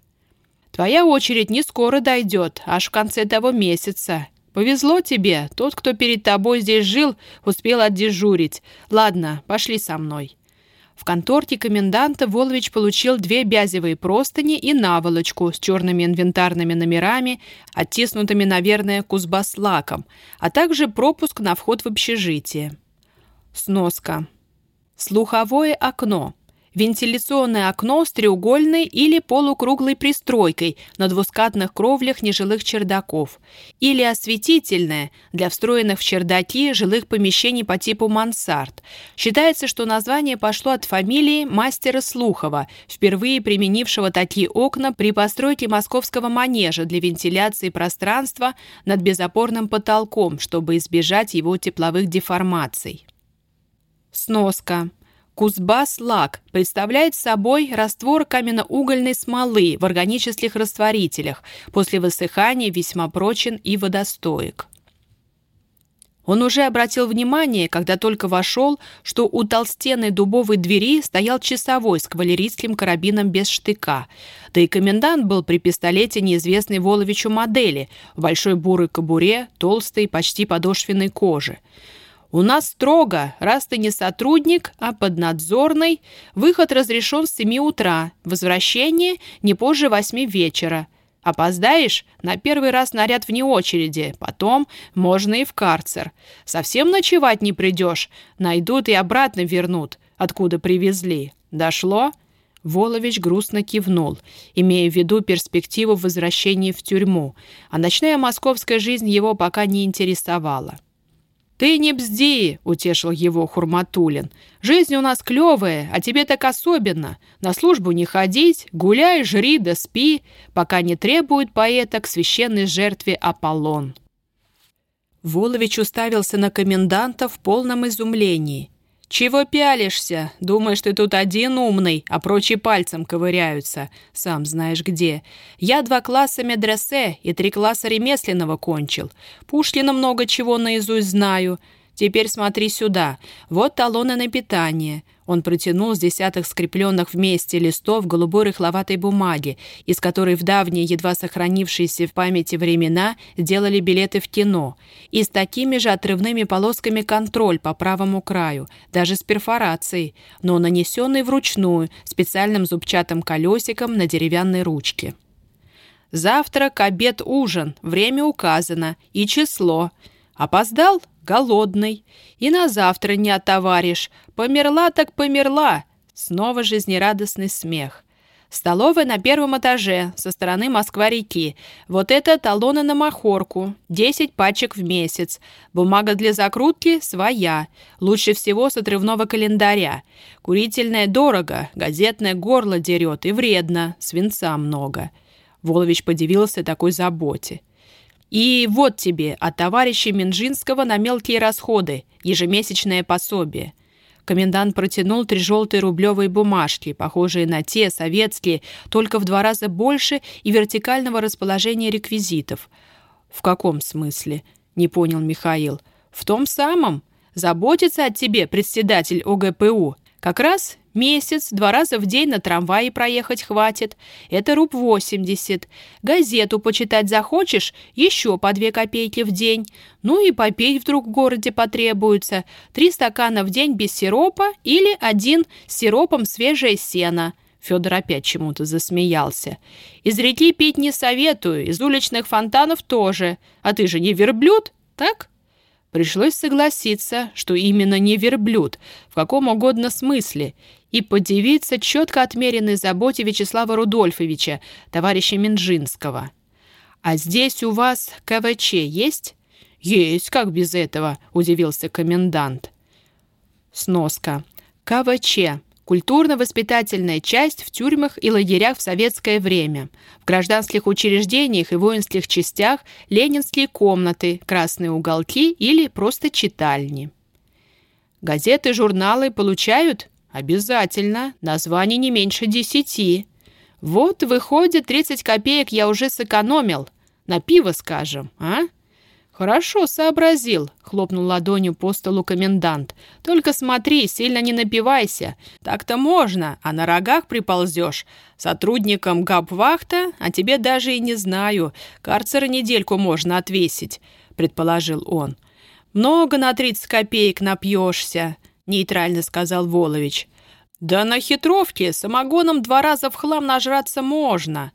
Твоя очередь не скоро дойдет, аж в конце того месяца. Повезло тебе, тот, кто перед тобой здесь жил, успел отдежурить. Ладно, пошли со мной». В конторке коменданта Волович получил две бязевые простыни и наволочку с черными инвентарными номерами, оттиснутыми, наверное, кузбасс-лаком, а также пропуск на вход в общежитие. Сноска. Слуховое окно – Вентиляционное окно с треугольной или полукруглой пристройкой на двускатных кровлях нежилых чердаков. Или осветительное для встроенных в чердаки жилых помещений по типу мансард. Считается, что название пошло от фамилии мастера Слухова, впервые применившего такие окна при постройке московского манежа для вентиляции пространства над безопорным потолком, чтобы избежать его тепловых деформаций. Сноска. Кузбасс-лак представляет собой раствор каменноугольной смолы в органических растворителях, после высыхания весьма прочен и водостоек. Он уже обратил внимание, когда только вошел, что у толстенной дубовой двери стоял часовой с кавалерийским карабином без штыка. Да и комендант был при пистолете неизвестной Воловичу модели, в большой бурой кобуре, толстой, почти подошвенной кожи. «У нас строго, раз ты не сотрудник, а поднадзорный, выход разрешен с 7 утра, возвращение не позже 8 вечера». Опоздаешь — на первый раз наряд вне очереди, потом можно и в карцер. Совсем ночевать не придешь, найдут и обратно вернут, откуда привезли. Дошло?» Волович грустно кивнул, имея в виду перспективу возвращения в тюрьму, а ночная московская жизнь его пока не интересовала. «Ты не бзди!» — утешил его Хурматулин. «Жизнь у нас клевая, а тебе так особенно. На службу не ходить, гуляй, жри да спи, пока не требует поэта к священной жертве Аполлон». Волович уставился на коменданта в полном изумлении. «Чего пялишься? Думаешь, ты тут один умный, а прочие пальцем ковыряются. Сам знаешь где. Я два класса медресе и три класса ремесленного кончил. Пушкина много чего наизусть знаю. Теперь смотри сюда. Вот талоны на питание. Он протянул с десяток скрепленных вместе листов голубой рыхловатой бумаги, из которой в давние, едва сохранившиеся в памяти времена, сделали билеты в кино. И с такими же отрывными полосками контроль по правому краю, даже с перфорацией, но нанесенный вручную, специальным зубчатым колесиком на деревянной ручке. Завтрак, обед, ужин. Время указано. И число. Опоздал? голодный. И на завтра не отоваришь. Померла так померла. Снова жизнерадостный смех. Столовая на первом этаже, со стороны Москва-реки. Вот это талоны на махорку. 10 пачек в месяц. Бумага для закрутки своя. Лучше всего с отрывного календаря. Курительное дорого, газетное горло дерет и вредно, свинца много. Волович подивился такой заботе. И вот тебе от товарища Минжинского на мелкие расходы, ежемесячное пособие. Комендант протянул три желтые рублевые бумажки, похожие на те, советские, только в два раза больше и вертикального расположения реквизитов. «В каком смысле?» — не понял Михаил. «В том самом. Заботится о тебе председатель ОГПУ. Как раз месяц, два раза в день на трамвае проехать хватит. Это руб 80. Газету почитать захочешь, еще по две копейки в день. Ну и попить вдруг в городе потребуется. Три стакана в день без сиропа или один с сиропом свежее сено. Федор опять чему-то засмеялся. «Из реки пить не советую, из уличных фонтанов тоже. А ты же не верблюд, так?» Пришлось согласиться, что именно не верблюд, в каком угодно смысле, и подивиться четко отмеренной заботе Вячеслава Рудольфовича, товарища Минжинского. «А здесь у вас КВЧ есть?» «Есть, как без этого», — удивился комендант. Сноска. КВЧ Культурно-воспитательная часть в тюрьмах и лагерях в советское время. В гражданских учреждениях и воинских частях ленинские комнаты, красные уголки или просто читальни. Газеты, журналы получают? Обязательно. Названий не меньше десяти. Вот, выходит, 30 копеек я уже сэкономил. На пиво, скажем, а? «Хорошо сообразил», — хлопнул ладонью по столу комендант. «Только смотри, сильно не напивайся. Так-то можно, а на рогах приползешь. Сотрудникам габвахта, а тебе даже и не знаю. Карцера недельку можно отвесить», — предположил он. «Много на тридцать копеек напьешься», — нейтрально сказал Волович. «Да на хитровке самогоном два раза в хлам нажраться можно».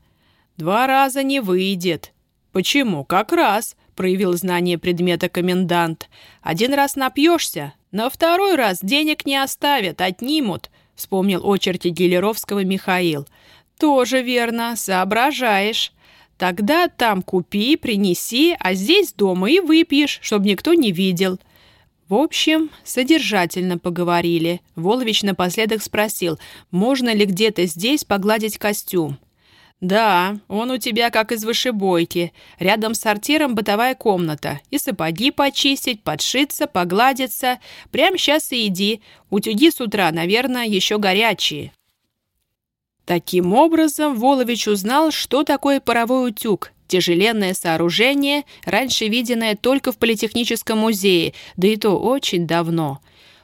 «Два раза не выйдет». «Почему? Как раз», — проявил знание предмета комендант. «Один раз напьешься, но второй раз денег не оставят, отнимут», — вспомнил очерки Гелеровского Михаил. «Тоже верно, соображаешь. Тогда там купи, принеси, а здесь дома и выпьешь, чтобы никто не видел». В общем, содержательно поговорили. Волович напоследок спросил, можно ли где-то здесь погладить костюм. «Да, он у тебя как из вышибойки. Рядом с сортиром бытовая комната. И сапоги почистить, подшиться, погладиться. Прям сейчас и иди. Утюги с утра, наверное, еще горячие». Таким образом, Волович узнал, что такое паровой утюг, тяжеленное сооружение, раньше виденное только в Политехническом музее, да и то очень давно.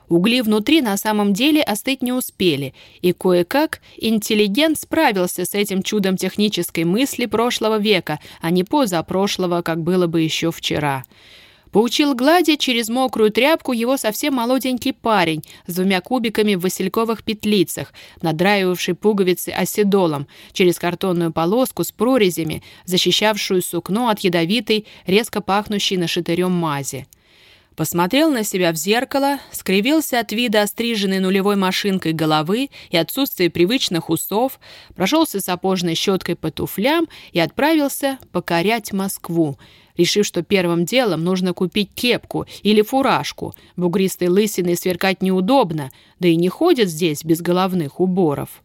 Угли внутри на самом деле остыть не успели, и кое-как интеллигент справился с этим чудом технической мысли прошлого века, а не позапрошлого, как было бы еще вчера. Поучил гладить через мокрую тряпку его совсем молоденький парень с двумя кубиками в васильковых петлицах, надраивавший пуговицы оседолом, через картонную полоску с прорезями, защищавшую сукно от ядовитой, резко пахнущей нашатырем мази. Посмотрел на себя в зеркало, скривился от вида остриженной нулевой машинкой головы и отсутствия привычных усов, прошелся сапожной щеткой по туфлям и отправился покорять Москву, решив, что первым делом нужно купить кепку или фуражку. Бугристой лысиной сверкать неудобно, да и не ходят здесь без головных уборов.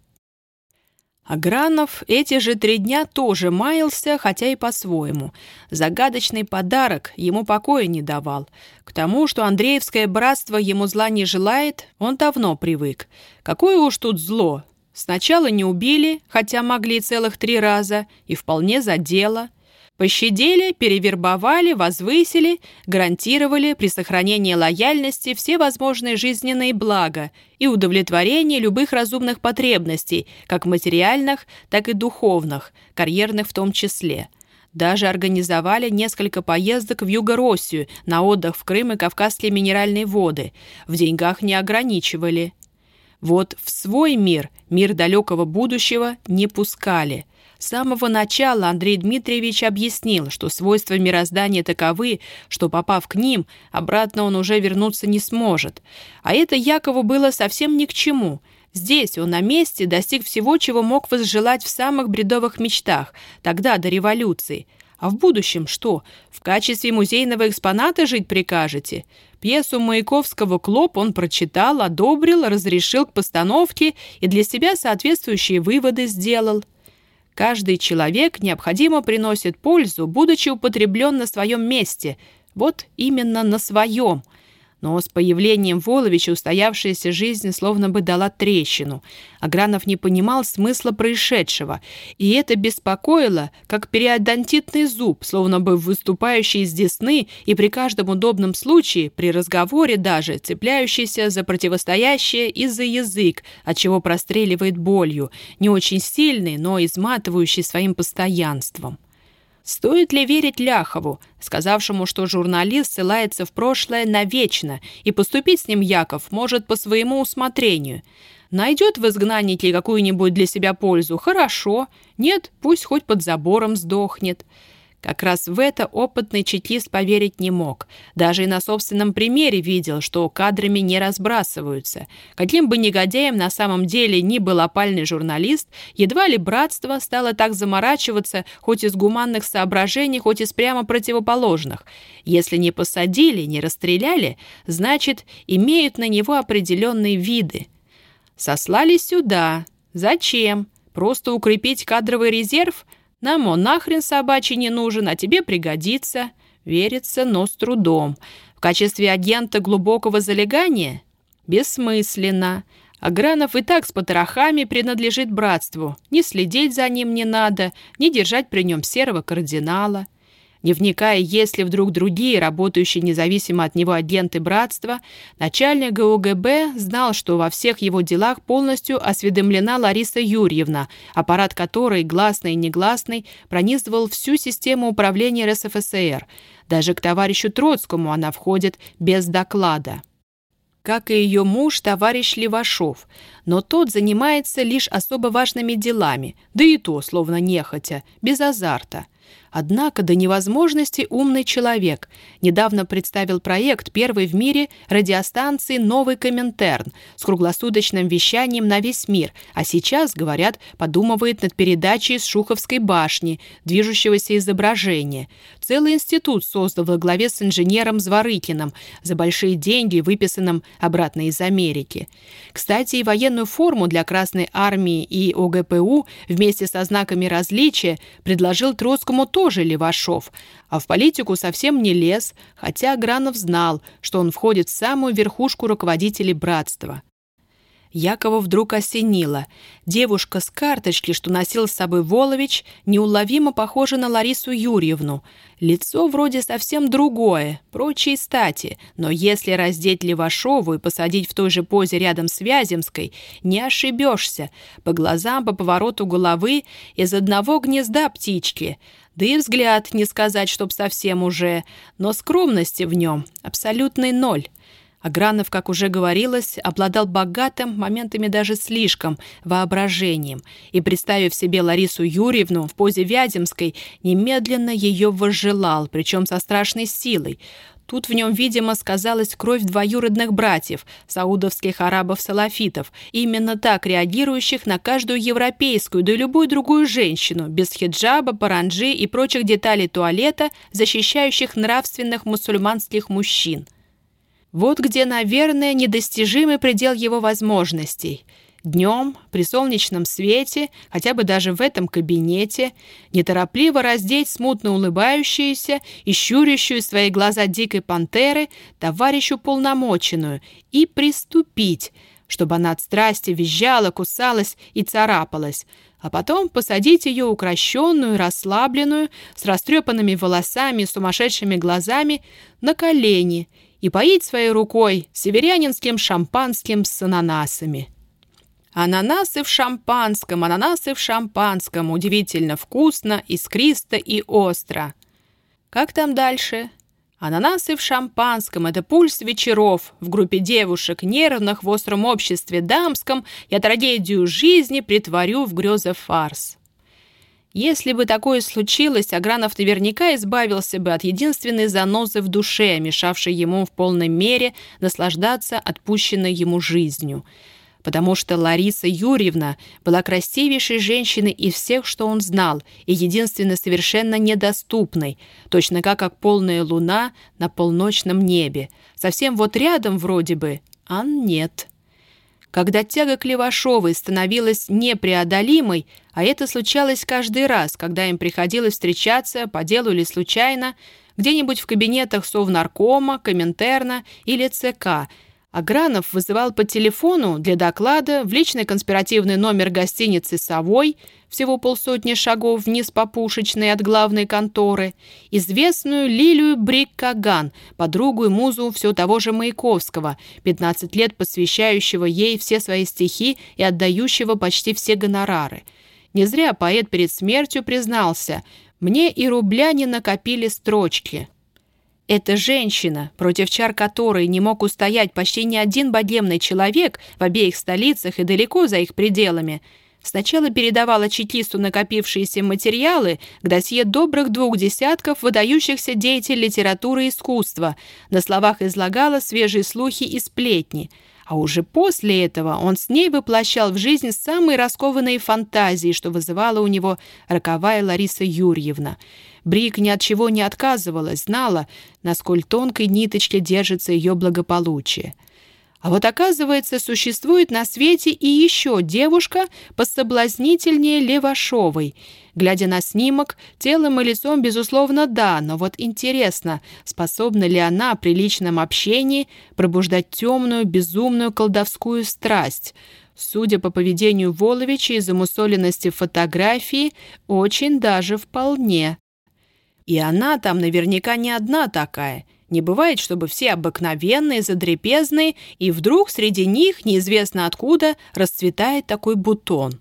Агранов эти же три дня тоже маялся, хотя и по-своему. Загадочный подарок ему покоя не давал. К тому, что Андреевское братство ему зла не желает, он давно привык. Какое уж тут зло. Сначала не убили, хотя могли целых три раза, и вполне за дело. Пощадили, перевербовали, возвысили, гарантировали при сохранении лояльности все возможные жизненные блага и удовлетворение любых разумных потребностей, как материальных, так и духовных, карьерных в том числе. Даже организовали несколько поездок в Юго-Россию на отдых в Крым и Кавказские минеральные воды. В деньгах не ограничивали. Вот в свой мир, мир далекого будущего, не пускали – с самого начала Андрей Дмитриевич объяснил, что свойства мироздания таковы, что, попав к ним, обратно он уже вернуться не сможет. А это Якову было совсем ни к чему. Здесь он на месте достиг всего, чего мог возжелать в самых бредовых мечтах, тогда, до революции. А в будущем что? В качестве музейного экспоната жить прикажете? Пьесу Маяковского «Клоп» он прочитал, одобрил, разрешил к постановке и для себя соответствующие выводы сделал. Каждый человек необходимо приносит пользу, будучи употреблен на своем месте. Вот именно на своем – но с появлением Воловича устоявшаяся жизнь словно бы дала трещину. Агранов не понимал смысла происшедшего, и это беспокоило, как периодонтитный зуб, словно бы выступающий из десны и при каждом удобном случае, при разговоре даже, цепляющийся за противостоящее и за язык, от чего простреливает болью, не очень сильный, но изматывающий своим постоянством. Стоит ли верить Ляхову, сказавшему, что журналист ссылается в прошлое навечно, и поступить с ним Яков может по своему усмотрению? Найдет в изгнаннике какую-нибудь для себя пользу? Хорошо. Нет, пусть хоть под забором сдохнет. Как раз в это опытный чекист поверить не мог. Даже и на собственном примере видел, что кадрами не разбрасываются. Каким бы негодяем на самом деле ни был опальный журналист, едва ли братство стало так заморачиваться хоть из гуманных соображений, хоть из прямо противоположных. Если не посадили, не расстреляли, значит, имеют на него определенные виды. Сослали сюда. Зачем? Просто укрепить кадровый резерв – нам он нахрен собачий не нужен, а тебе пригодится. Верится, но с трудом. В качестве агента глубокого залегания? Бессмысленно. Агранов и так с потрохами принадлежит братству. Не следить за ним не надо, не держать при нем серого кардинала не вникая, если вдруг другие, работающие независимо от него агенты братства, начальник ГУГБ знал, что во всех его делах полностью осведомлена Лариса Юрьевна, аппарат которой, гласный и негласный, пронизывал всю систему управления РСФСР. Даже к товарищу Троцкому она входит без доклада как и ее муж, товарищ Левашов, но тот занимается лишь особо важными делами, да и то, словно нехотя, без азарта. Однако до невозможности умный человек. Недавно представил проект первой в мире радиостанции «Новый Коминтерн» с круглосуточным вещанием на весь мир, а сейчас, говорят, подумывает над передачей с Шуховской башни, движущегося изображения. Целый институт создал во главе с инженером Зворыкиным за большие деньги, выписанным обратно из Америки. Кстати, и военную форму для Красной Армии и ОГПУ вместе со знаками различия предложил Троцкому тоже Левашов, а в политику совсем не лез, хотя Гранов знал, что он входит в самую верхушку руководителей братства. Якову вдруг осенило. Девушка с карточки, что носил с собой Волович, неуловимо похожа на Ларису Юрьевну. Лицо вроде совсем другое, прочие стати, но если раздеть Левашову и посадить в той же позе рядом с Вяземской, не ошибешься. По глазам, по повороту головы из одного гнезда птички. Да и взгляд, не сказать, чтоб совсем уже, но скромности в нем абсолютный ноль. Агранов, как уже говорилось, обладал богатым, моментами даже слишком, воображением, и, представив себе Ларису Юрьевну в позе Вяземской, немедленно ее возжелал, причем со страшной силой. Тут в нем, видимо, сказалась кровь двоюродных братьев, саудовских арабов-салафитов, именно так реагирующих на каждую европейскую, да и любую другую женщину, без хиджаба, паранджи и прочих деталей туалета, защищающих нравственных мусульманских мужчин. Вот где, наверное, недостижимый предел его возможностей. Днем, при солнечном свете, хотя бы даже в этом кабинете, неторопливо раздеть смутно улыбающуюся и щурящую свои глаза дикой пантеры товарищу полномоченную и приступить, чтобы она от страсти визжала, кусалась и царапалась, а потом посадить ее укращенную, расслабленную, с растрепанными волосами и сумасшедшими глазами на колени – и поить своей рукой северянинским шампанским с ананасами. Ананасы в шампанском, ананасы в шампанском, удивительно вкусно, искристо и остро. Как там дальше? Ананасы в шампанском — это пульс вечеров. В группе девушек, нервных в остром обществе дамском, я трагедию жизни притворю в грезы фарс. Если бы такое случилось, Агранов наверняка избавился бы от единственной занозы в душе, мешавшей ему в полной мере наслаждаться отпущенной ему жизнью. Потому что Лариса Юрьевна была красивейшей женщиной из всех, что он знал, и единственно совершенно недоступной, точно как, как полная луна на полночном небе. Совсем вот рядом вроде бы, а нет. Когда тяга к Левашовой становилась непреодолимой, а это случалось каждый раз, когда им приходилось встречаться по делу или случайно, где-нибудь в кабинетах Совнаркома, Коминтерна или ЦК – Агранов вызывал по телефону для доклада в личный конспиративный номер гостиницы «Совой» всего полсотни шагов вниз по пушечной от главной конторы, известную Лилию Брик-Каган, подругу и музу все того же Маяковского, 15 лет посвящающего ей все свои стихи и отдающего почти все гонорары. Не зря поэт перед смертью признался «Мне и рубля не накопили строчки». Эта женщина, против чар которой не мог устоять почти ни один богемный человек в обеих столицах и далеко за их пределами, сначала передавала чекисту накопившиеся материалы к досье добрых двух десятков выдающихся деятелей литературы и искусства, на словах излагала свежие слухи и сплетни – а уже после этого он с ней воплощал в жизнь самые раскованные фантазии, что вызывала у него роковая Лариса Юрьевна. Брик ни от чего не отказывалась, знала, на сколь тонкой ниточке держится ее благополучие. А вот оказывается, существует на свете и еще девушка пособлазнительнее Левашовой. Глядя на снимок, телом и лицом, безусловно, да, но вот интересно, способна ли она при личном общении пробуждать темную, безумную колдовскую страсть – Судя по поведению Воловича и замусоленности фотографии, очень даже вполне. И она там наверняка не одна такая. Не бывает, чтобы все обыкновенные, задрепезные, и вдруг среди них, неизвестно откуда, расцветает такой бутон.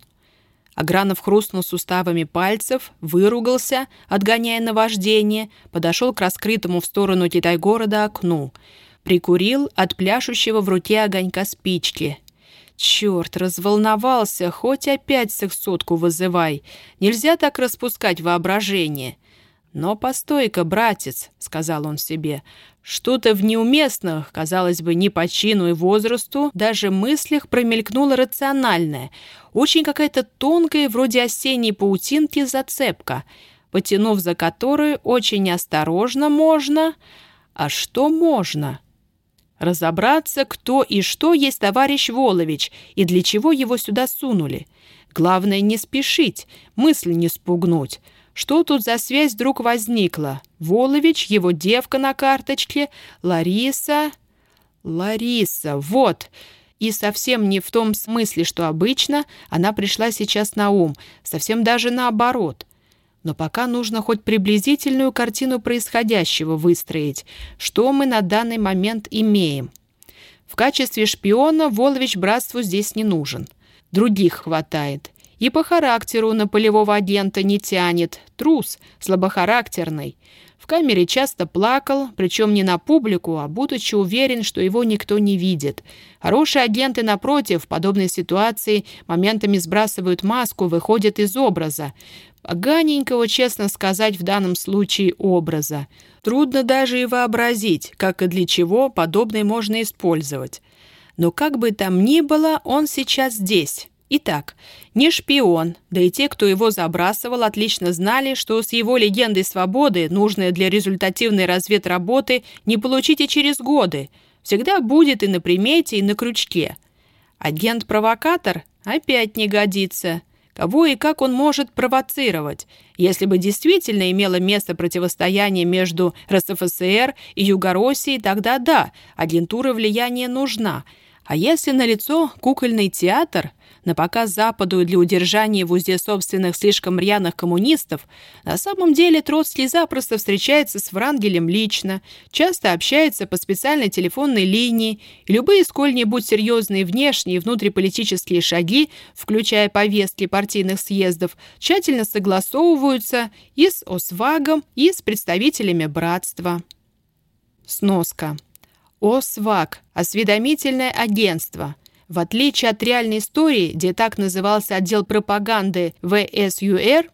Агранов хрустнул суставами пальцев, выругался, отгоняя наваждение, подошел к раскрытому в сторону Китай-города окну, прикурил от пляшущего в руке огонька спички. Черт, разволновался, хоть опять сексотку вызывай. Нельзя так распускать воображение. «Но постой-ка, братец», — сказал он себе, — «что-то в неуместных, казалось бы, не по чину и возрасту, даже мыслях промелькнуло рациональное, очень какая-то тонкая, вроде осенней паутинки, зацепка, потянув за которую очень осторожно можно... А что можно?» Разобраться, кто и что есть товарищ Волович и для чего его сюда сунули. Главное не спешить, мысль не спугнуть. Что тут за связь вдруг возникла? Волович, его девка на карточке, Лариса... Лариса, вот. И совсем не в том смысле, что обычно она пришла сейчас на ум, совсем даже наоборот. Но пока нужно хоть приблизительную картину происходящего выстроить, что мы на данный момент имеем. В качестве шпиона Волович братству здесь не нужен. Других хватает. И по характеру на полевого агента не тянет. Трус, слабохарактерный. В камере часто плакал, причем не на публику, а будучи уверен, что его никто не видит. Хорошие агенты, напротив, в подобной ситуации моментами сбрасывают маску, выходят из образа. Поганенького, честно сказать, в данном случае образа. Трудно даже и вообразить, как и для чего подобное можно использовать. Но как бы там ни было, он сейчас здесь, Итак, не шпион, да и те, кто его забрасывал, отлично знали, что с его легендой свободы, нужной для результативной разведработы, не получите через годы. Всегда будет и на примете, и на крючке. Агент-провокатор опять не годится. Кого и как он может провоцировать? Если бы действительно имело место противостояние между РСФСР и Югороссией, тогда да, агентура влияния нужна. А если налицо кукольный театр – на показ Западу для удержания в узде собственных слишком рьяных коммунистов, на самом деле Троцкий запросто встречается с Врангелем лично, часто общается по специальной телефонной линии, и любые сколь-нибудь серьезные внешние и внутриполитические шаги, включая повестки партийных съездов, тщательно согласовываются и с ОСВАГом, и с представителями братства. Сноска. ОСВАГ – осведомительное агентство – в отличие от реальной истории, где так назывался отдел пропаганды ВСЮР,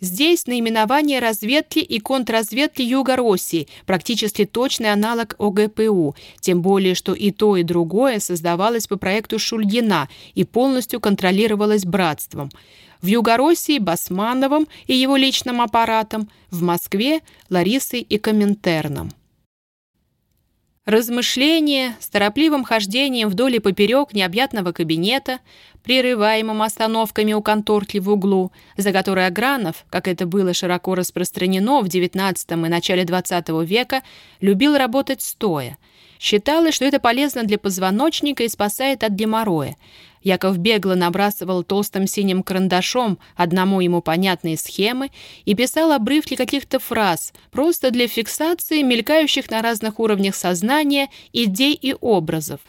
здесь наименование разведки и контрразведки Юго-России, практически точный аналог ОГПУ, тем более, что и то, и другое создавалось по проекту Шульгина и полностью контролировалось братством. В Юго-России – Басмановым и его личным аппаратом, в Москве – Ларисой и Коминтерном. Размышление с торопливым хождением вдоль и поперек необъятного кабинета, прерываемым остановками у конторки в углу, за которой Агранов, как это было широко распространено в XIX и начале XX века, любил работать стоя. Считалось, что это полезно для позвоночника и спасает от геморроя. Яков бегло набрасывал толстым синим карандашом одному ему понятные схемы и писал обрывки каких-то фраз, просто для фиксации мелькающих на разных уровнях сознания идей и образов.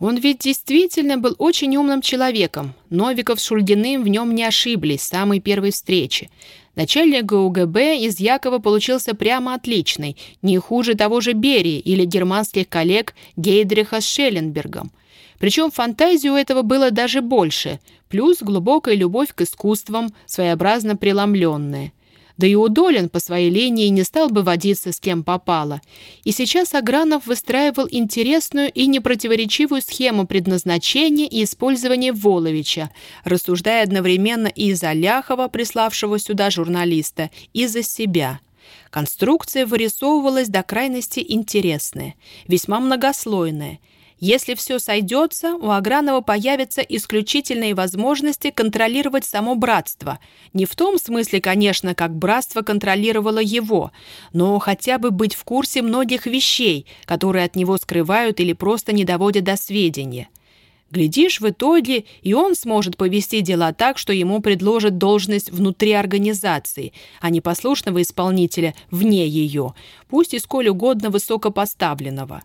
Он ведь действительно был очень умным человеком. Новиков с Шульгиным в нем не ошиблись с самой первой встречи. Начальник ГУГБ из Якова получился прямо отличный, не хуже того же Берии или германских коллег Гейдриха с Шелленбергом. Причем фантазии у этого было даже больше, плюс глубокая любовь к искусствам, своеобразно преломленная. Да и Удолин по своей линии не стал бы водиться с кем попало. И сейчас Агранов выстраивал интересную и непротиворечивую схему предназначения и использования Воловича, рассуждая одновременно и за Ляхова, приславшего сюда журналиста, и за себя. Конструкция вырисовывалась до крайности интересная, весьма многослойная – если все сойдется, у Агранова появятся исключительные возможности контролировать само братство. Не в том смысле, конечно, как братство контролировало его, но хотя бы быть в курсе многих вещей, которые от него скрывают или просто не доводят до сведения. Глядишь, в итоге и он сможет повести дела так, что ему предложат должность внутри организации, а не послушного исполнителя вне ее, пусть и сколь угодно высокопоставленного.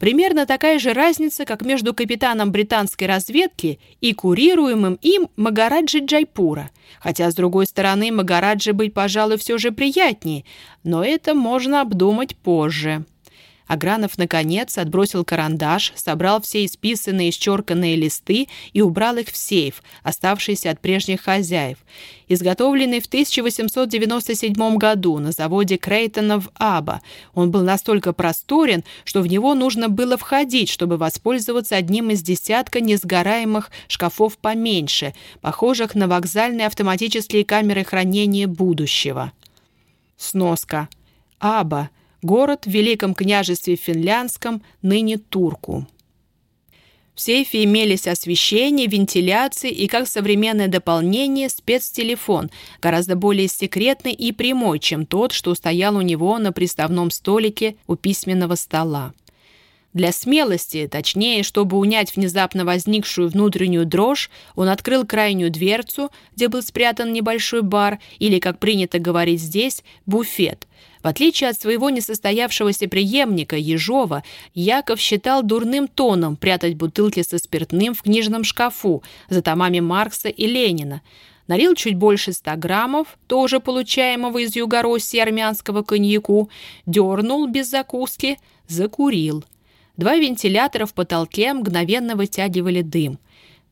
Примерно такая же разница, как между капитаном британской разведки и курируемым им Магараджи Джайпура. Хотя, с другой стороны, Магараджи быть, пожалуй, все же приятнее, но это можно обдумать позже. Агранов, наконец, отбросил карандаш, собрал все исписанные исчерканные листы и убрал их в сейф, оставшийся от прежних хозяев, изготовленный в 1897 году на заводе Крейтона в Аба. Он был настолько просторен, что в него нужно было входить, чтобы воспользоваться одним из десятка несгораемых шкафов поменьше, похожих на вокзальные автоматические камеры хранения будущего. Сноска. Аба – город в Великом княжестве Финляндском, ныне Турку. В сейфе имелись освещение, вентиляция и, как современное дополнение, спецтелефон, гораздо более секретный и прямой, чем тот, что стоял у него на приставном столике у письменного стола. Для смелости, точнее, чтобы унять внезапно возникшую внутреннюю дрожь, он открыл крайнюю дверцу, где был спрятан небольшой бар, или, как принято говорить здесь, буфет. В отличие от своего несостоявшегося преемника Ежова, Яков считал дурным тоном прятать бутылки со спиртным в книжном шкафу за томами Маркса и Ленина. Налил чуть больше ста граммов, тоже получаемого из Югороссии армянского коньяку, дернул без закуски, закурил. Два вентилятора в потолке мгновенно вытягивали дым.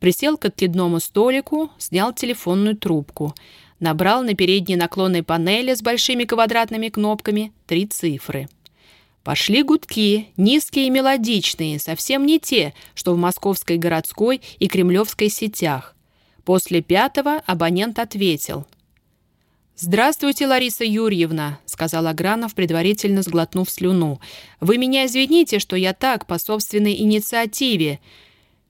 Присел к откидному столику, снял телефонную трубку. Набрал на передней наклонной панели с большими квадратными кнопками три цифры. Пошли гудки, низкие и мелодичные, совсем не те, что в московской городской и кремлевской сетях. После пятого абонент ответил – «Здравствуйте, Лариса Юрьевна», — сказал Агранов, предварительно сглотнув слюну. «Вы меня извините, что я так, по собственной инициативе».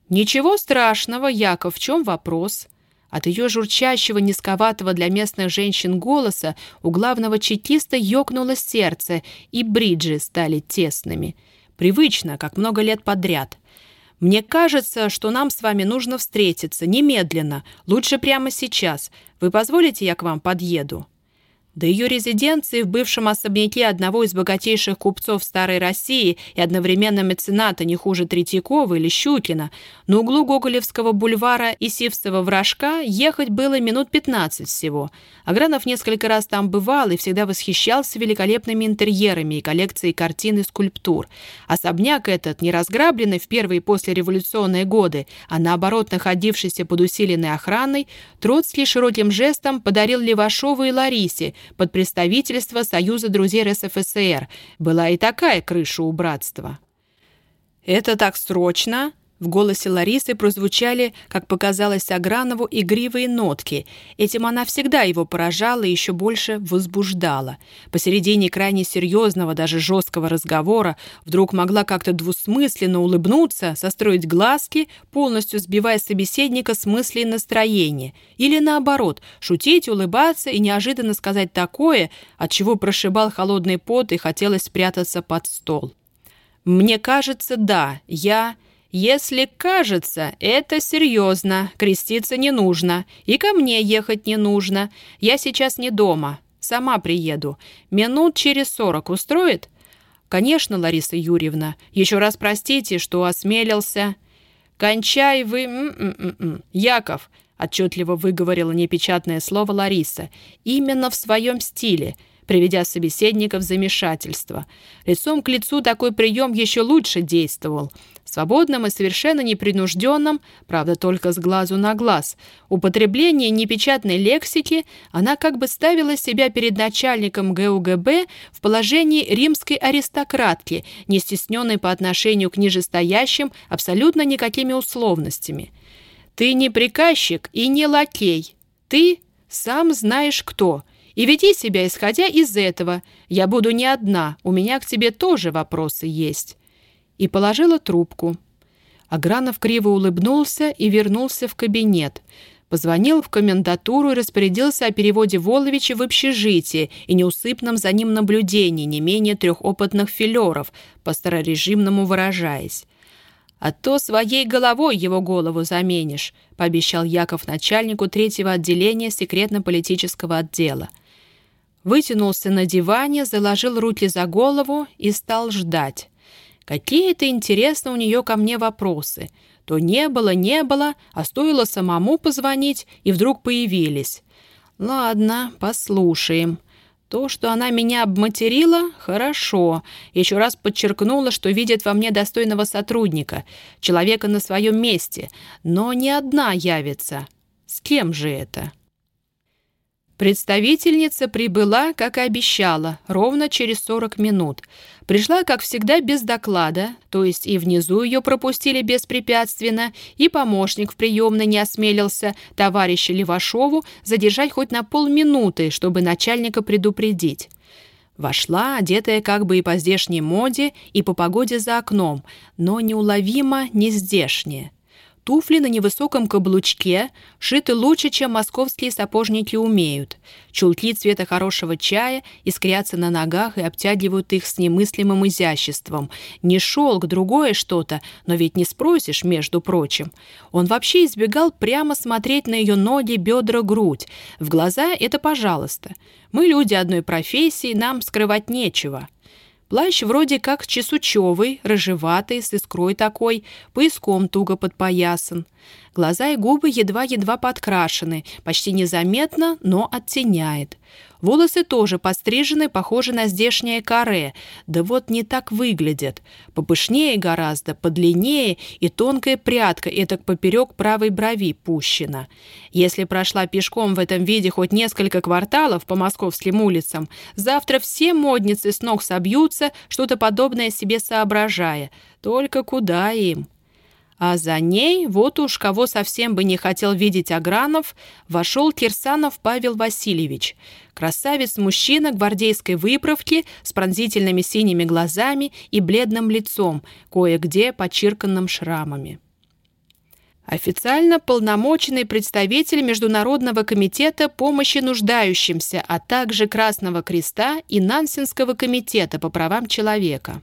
«Ничего страшного, Яков, в чем вопрос?» От ее журчащего, низковатого для местных женщин голоса у главного чекиста ёкнуло сердце, и бриджи стали тесными. Привычно, как много лет подряд. «Мне кажется, что нам с вами нужно встретиться, немедленно, лучше прямо сейчас. Вы позволите, я к вам подъеду?» До ее резиденции в бывшем особняке одного из богатейших купцов Старой России и одновременно мецената не хуже Третьякова или Щукина, на углу Гоголевского бульвара и Сивцева вражка ехать было минут 15 всего. Агранов несколько раз там бывал и всегда восхищался великолепными интерьерами и коллекцией картин и скульптур. Особняк этот, не разграбленный в первые послереволюционные годы, а наоборот находившийся под усиленной охраной, Троцкий широким жестом подарил Левашову и Ларисе – под представительство Союза друзей РСФСР. Была и такая крыша у братства. «Это так срочно?» В голосе Ларисы прозвучали, как показалось Агранову, игривые нотки. Этим она всегда его поражала и еще больше возбуждала. Посередине крайне серьезного, даже жесткого разговора вдруг могла как-то двусмысленно улыбнуться, состроить глазки, полностью сбивая собеседника с мыслей настроения. Или наоборот, шутить, улыбаться и неожиданно сказать такое, от чего прошибал холодный пот и хотелось спрятаться под стол. «Мне кажется, да, я...» «Если кажется, это серьезно, креститься не нужно, и ко мне ехать не нужно. Я сейчас не дома, сама приеду. Минут через сорок устроит?» «Конечно, Лариса Юрьевна. Еще раз простите, что осмелился». «Кончай вы... М -м -м. Яков», — отчетливо выговорила непечатное слово Лариса, «именно в своем стиле» приведя собеседника в замешательство. Лицом к лицу такой прием еще лучше действовал свободном и совершенно непринужденном, правда, только с глазу на глаз, употребление непечатной лексики, она как бы ставила себя перед начальником ГУГБ в положении римской аристократки, не стесненной по отношению к нижестоящим абсолютно никакими условностями. «Ты не приказчик и не лакей. Ты сам знаешь кто». И веди себя, исходя из этого. Я буду не одна, у меня к тебе тоже вопросы есть и положила трубку. Агранов криво улыбнулся и вернулся в кабинет. Позвонил в комендатуру и распорядился о переводе Воловича в общежитие и неусыпном за ним наблюдении не менее трех опытных филеров, по старорежимному выражаясь. «А то своей головой его голову заменишь», — пообещал Яков начальнику третьего отделения секретно-политического отдела. Вытянулся на диване, заложил руки за голову и стал ждать. Какие-то интересные у нее ко мне вопросы. То не было, не было, а стоило самому позвонить, и вдруг появились. Ладно, послушаем. То, что она меня обматерила, хорошо. Еще раз подчеркнула, что видит во мне достойного сотрудника, человека на своем месте, но не одна явится. С кем же это?» Представительница прибыла, как и обещала, ровно через 40 минут. Пришла, как всегда, без доклада, то есть и внизу ее пропустили беспрепятственно, и помощник в приемной не осмелился товарища Левашову задержать хоть на полминуты, чтобы начальника предупредить. Вошла, одетая как бы и по здешней моде, и по погоде за окном, но неуловимо не здешняя. Туфли на невысоком каблучке шиты лучше, чем московские сапожники умеют. Чулки цвета хорошего чая искрятся на ногах и обтягивают их с немыслимым изяществом. Не шелк, другое что-то, но ведь не спросишь, между прочим. Он вообще избегал прямо смотреть на ее ноги, бедра, грудь. В глаза — это пожалуйста. Мы люди одной профессии, нам скрывать нечего. Плащ вроде как чесучевый, рыжеватый, с искрой такой, пояском туго подпоясан. Глаза и губы едва-едва подкрашены, почти незаметно, но оттеняет. Волосы тоже пострижены, похожи на здешнее каре, да вот не так выглядят. Попышнее гораздо, подлиннее и тонкая прядка этак поперек правой брови пущена. Если прошла пешком в этом виде хоть несколько кварталов по московским улицам, завтра все модницы с ног собьются, что-то подобное себе соображая. Только куда им? А за ней, вот уж кого совсем бы не хотел видеть Агранов, вошел Кирсанов Павел Васильевич. Красавец-мужчина гвардейской выправки с пронзительными синими глазами и бледным лицом, кое-где почирканным шрамами. Официально полномоченный представитель Международного комитета помощи нуждающимся, а также Красного Креста и Нансенского комитета по правам человека.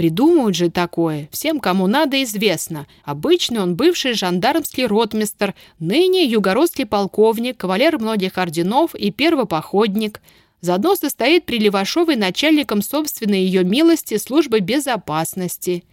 Придумают же такое, всем, кому надо, известно. Обычно он бывший жандармский ротмистер, ныне югородский полковник, кавалер многих орденов и первопоходник. Заодно состоит при Левашовой начальником собственной ее милости службы безопасности.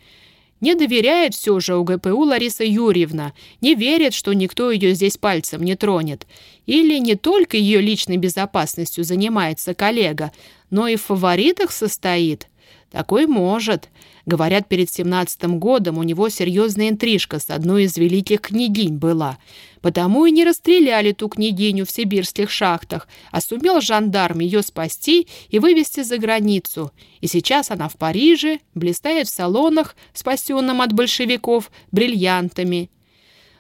Не доверяет все же УГПУ Лариса Юрьевна, не верит, что никто ее здесь пальцем не тронет. Или не только ее личной безопасностью занимается коллега, но и в фаворитах состоит – такой может. Говорят, перед семнадцатым годом у него серьезная интрижка с одной из великих княгинь была. Потому и не расстреляли ту княгиню в сибирских шахтах, а сумел жандарм ее спасти и вывести за границу. И сейчас она в Париже, блистает в салонах, спасенном от большевиков, бриллиантами.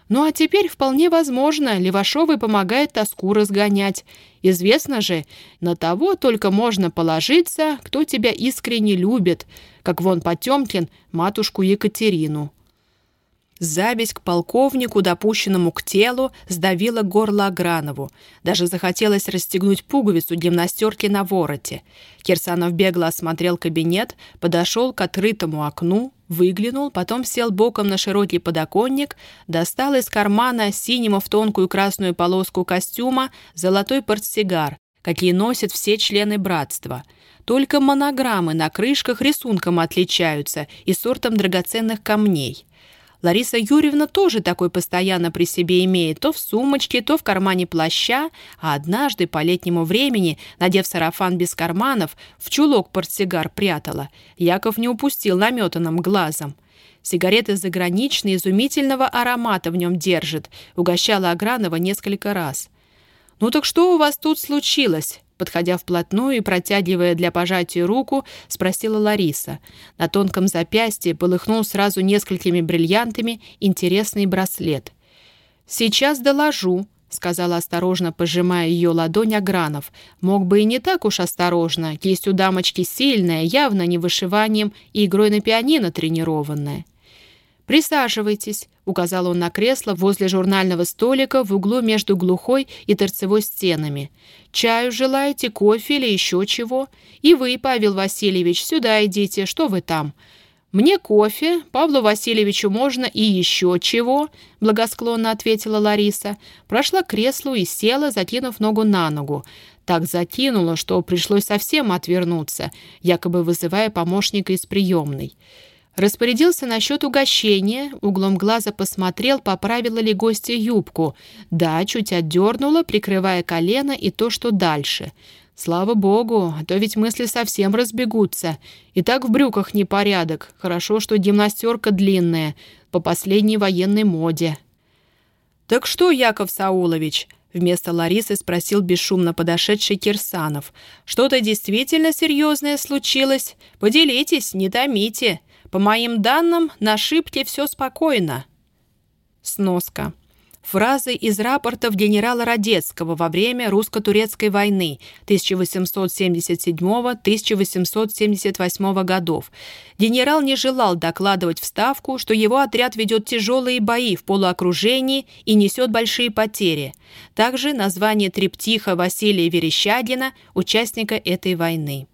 Ну а теперь вполне возможно, Левашовой помогает тоску разгонять. Известно же, на того только можно положиться, кто тебя искренне любит, как вон Потемкин матушку Екатерину. Зависть к полковнику, допущенному к телу, сдавила горло Агранову. Даже захотелось расстегнуть пуговицу гимнастерки на вороте. Кирсанов бегло осмотрел кабинет, подошел к открытому окну, выглянул, потом сел боком на широкий подоконник, достал из кармана синему в тонкую красную полоску костюма золотой портсигар, какие носят все члены братства. Только монограммы на крышках рисунком отличаются и сортом драгоценных камней. Лариса Юрьевна тоже такой постоянно при себе имеет, то в сумочке, то в кармане плаща, а однажды по летнему времени, надев сарафан без карманов, в чулок портсигар прятала. Яков не упустил наметанным глазом. Сигареты заграничные, изумительного аромата в нем держит, угощала Агранова несколько раз. «Ну так что у вас тут случилось?» Подходя вплотную и протягивая для пожатия руку, спросила Лариса. На тонком запястье полыхнул сразу несколькими бриллиантами интересный браслет. «Сейчас доложу», — сказала осторожно, пожимая ее ладонь Агранов. «Мог бы и не так уж осторожно. Есть у дамочки сильная, явно не вышиванием и игрой на пианино тренированная». «Присаживайтесь», — указал он на кресло возле журнального столика в углу между глухой и торцевой стенами. «Чаю желаете, кофе или еще чего? И вы, Павел Васильевич, сюда идите, что вы там?» «Мне кофе, Павлу Васильевичу можно и еще чего», — благосклонно ответила Лариса. Прошла к креслу и села, закинув ногу на ногу. Так закинула, что пришлось совсем отвернуться, якобы вызывая помощника из приемной. Распорядился насчет угощения, углом глаза посмотрел, поправила ли гостья юбку. Да, чуть отдернула, прикрывая колено и то, что дальше. Слава богу, а то ведь мысли совсем разбегутся. И так в брюках непорядок. Хорошо, что гимнастерка длинная, по последней военной моде. «Так что, Яков Саулович?» Вместо Ларисы спросил бесшумно подошедший Кирсанов. «Что-то действительно серьезное случилось? Поделитесь, не томите». По моим данным, на шибке все спокойно. Сноска. фразы из рапортов генерала Радецкого во время русско-турецкой войны 1877-1878 годов. Генерал не желал докладывать в Ставку, что его отряд ведет тяжелые бои в полуокружении и несет большие потери. Также название триптиха Василия Верещагина, участника этой войны.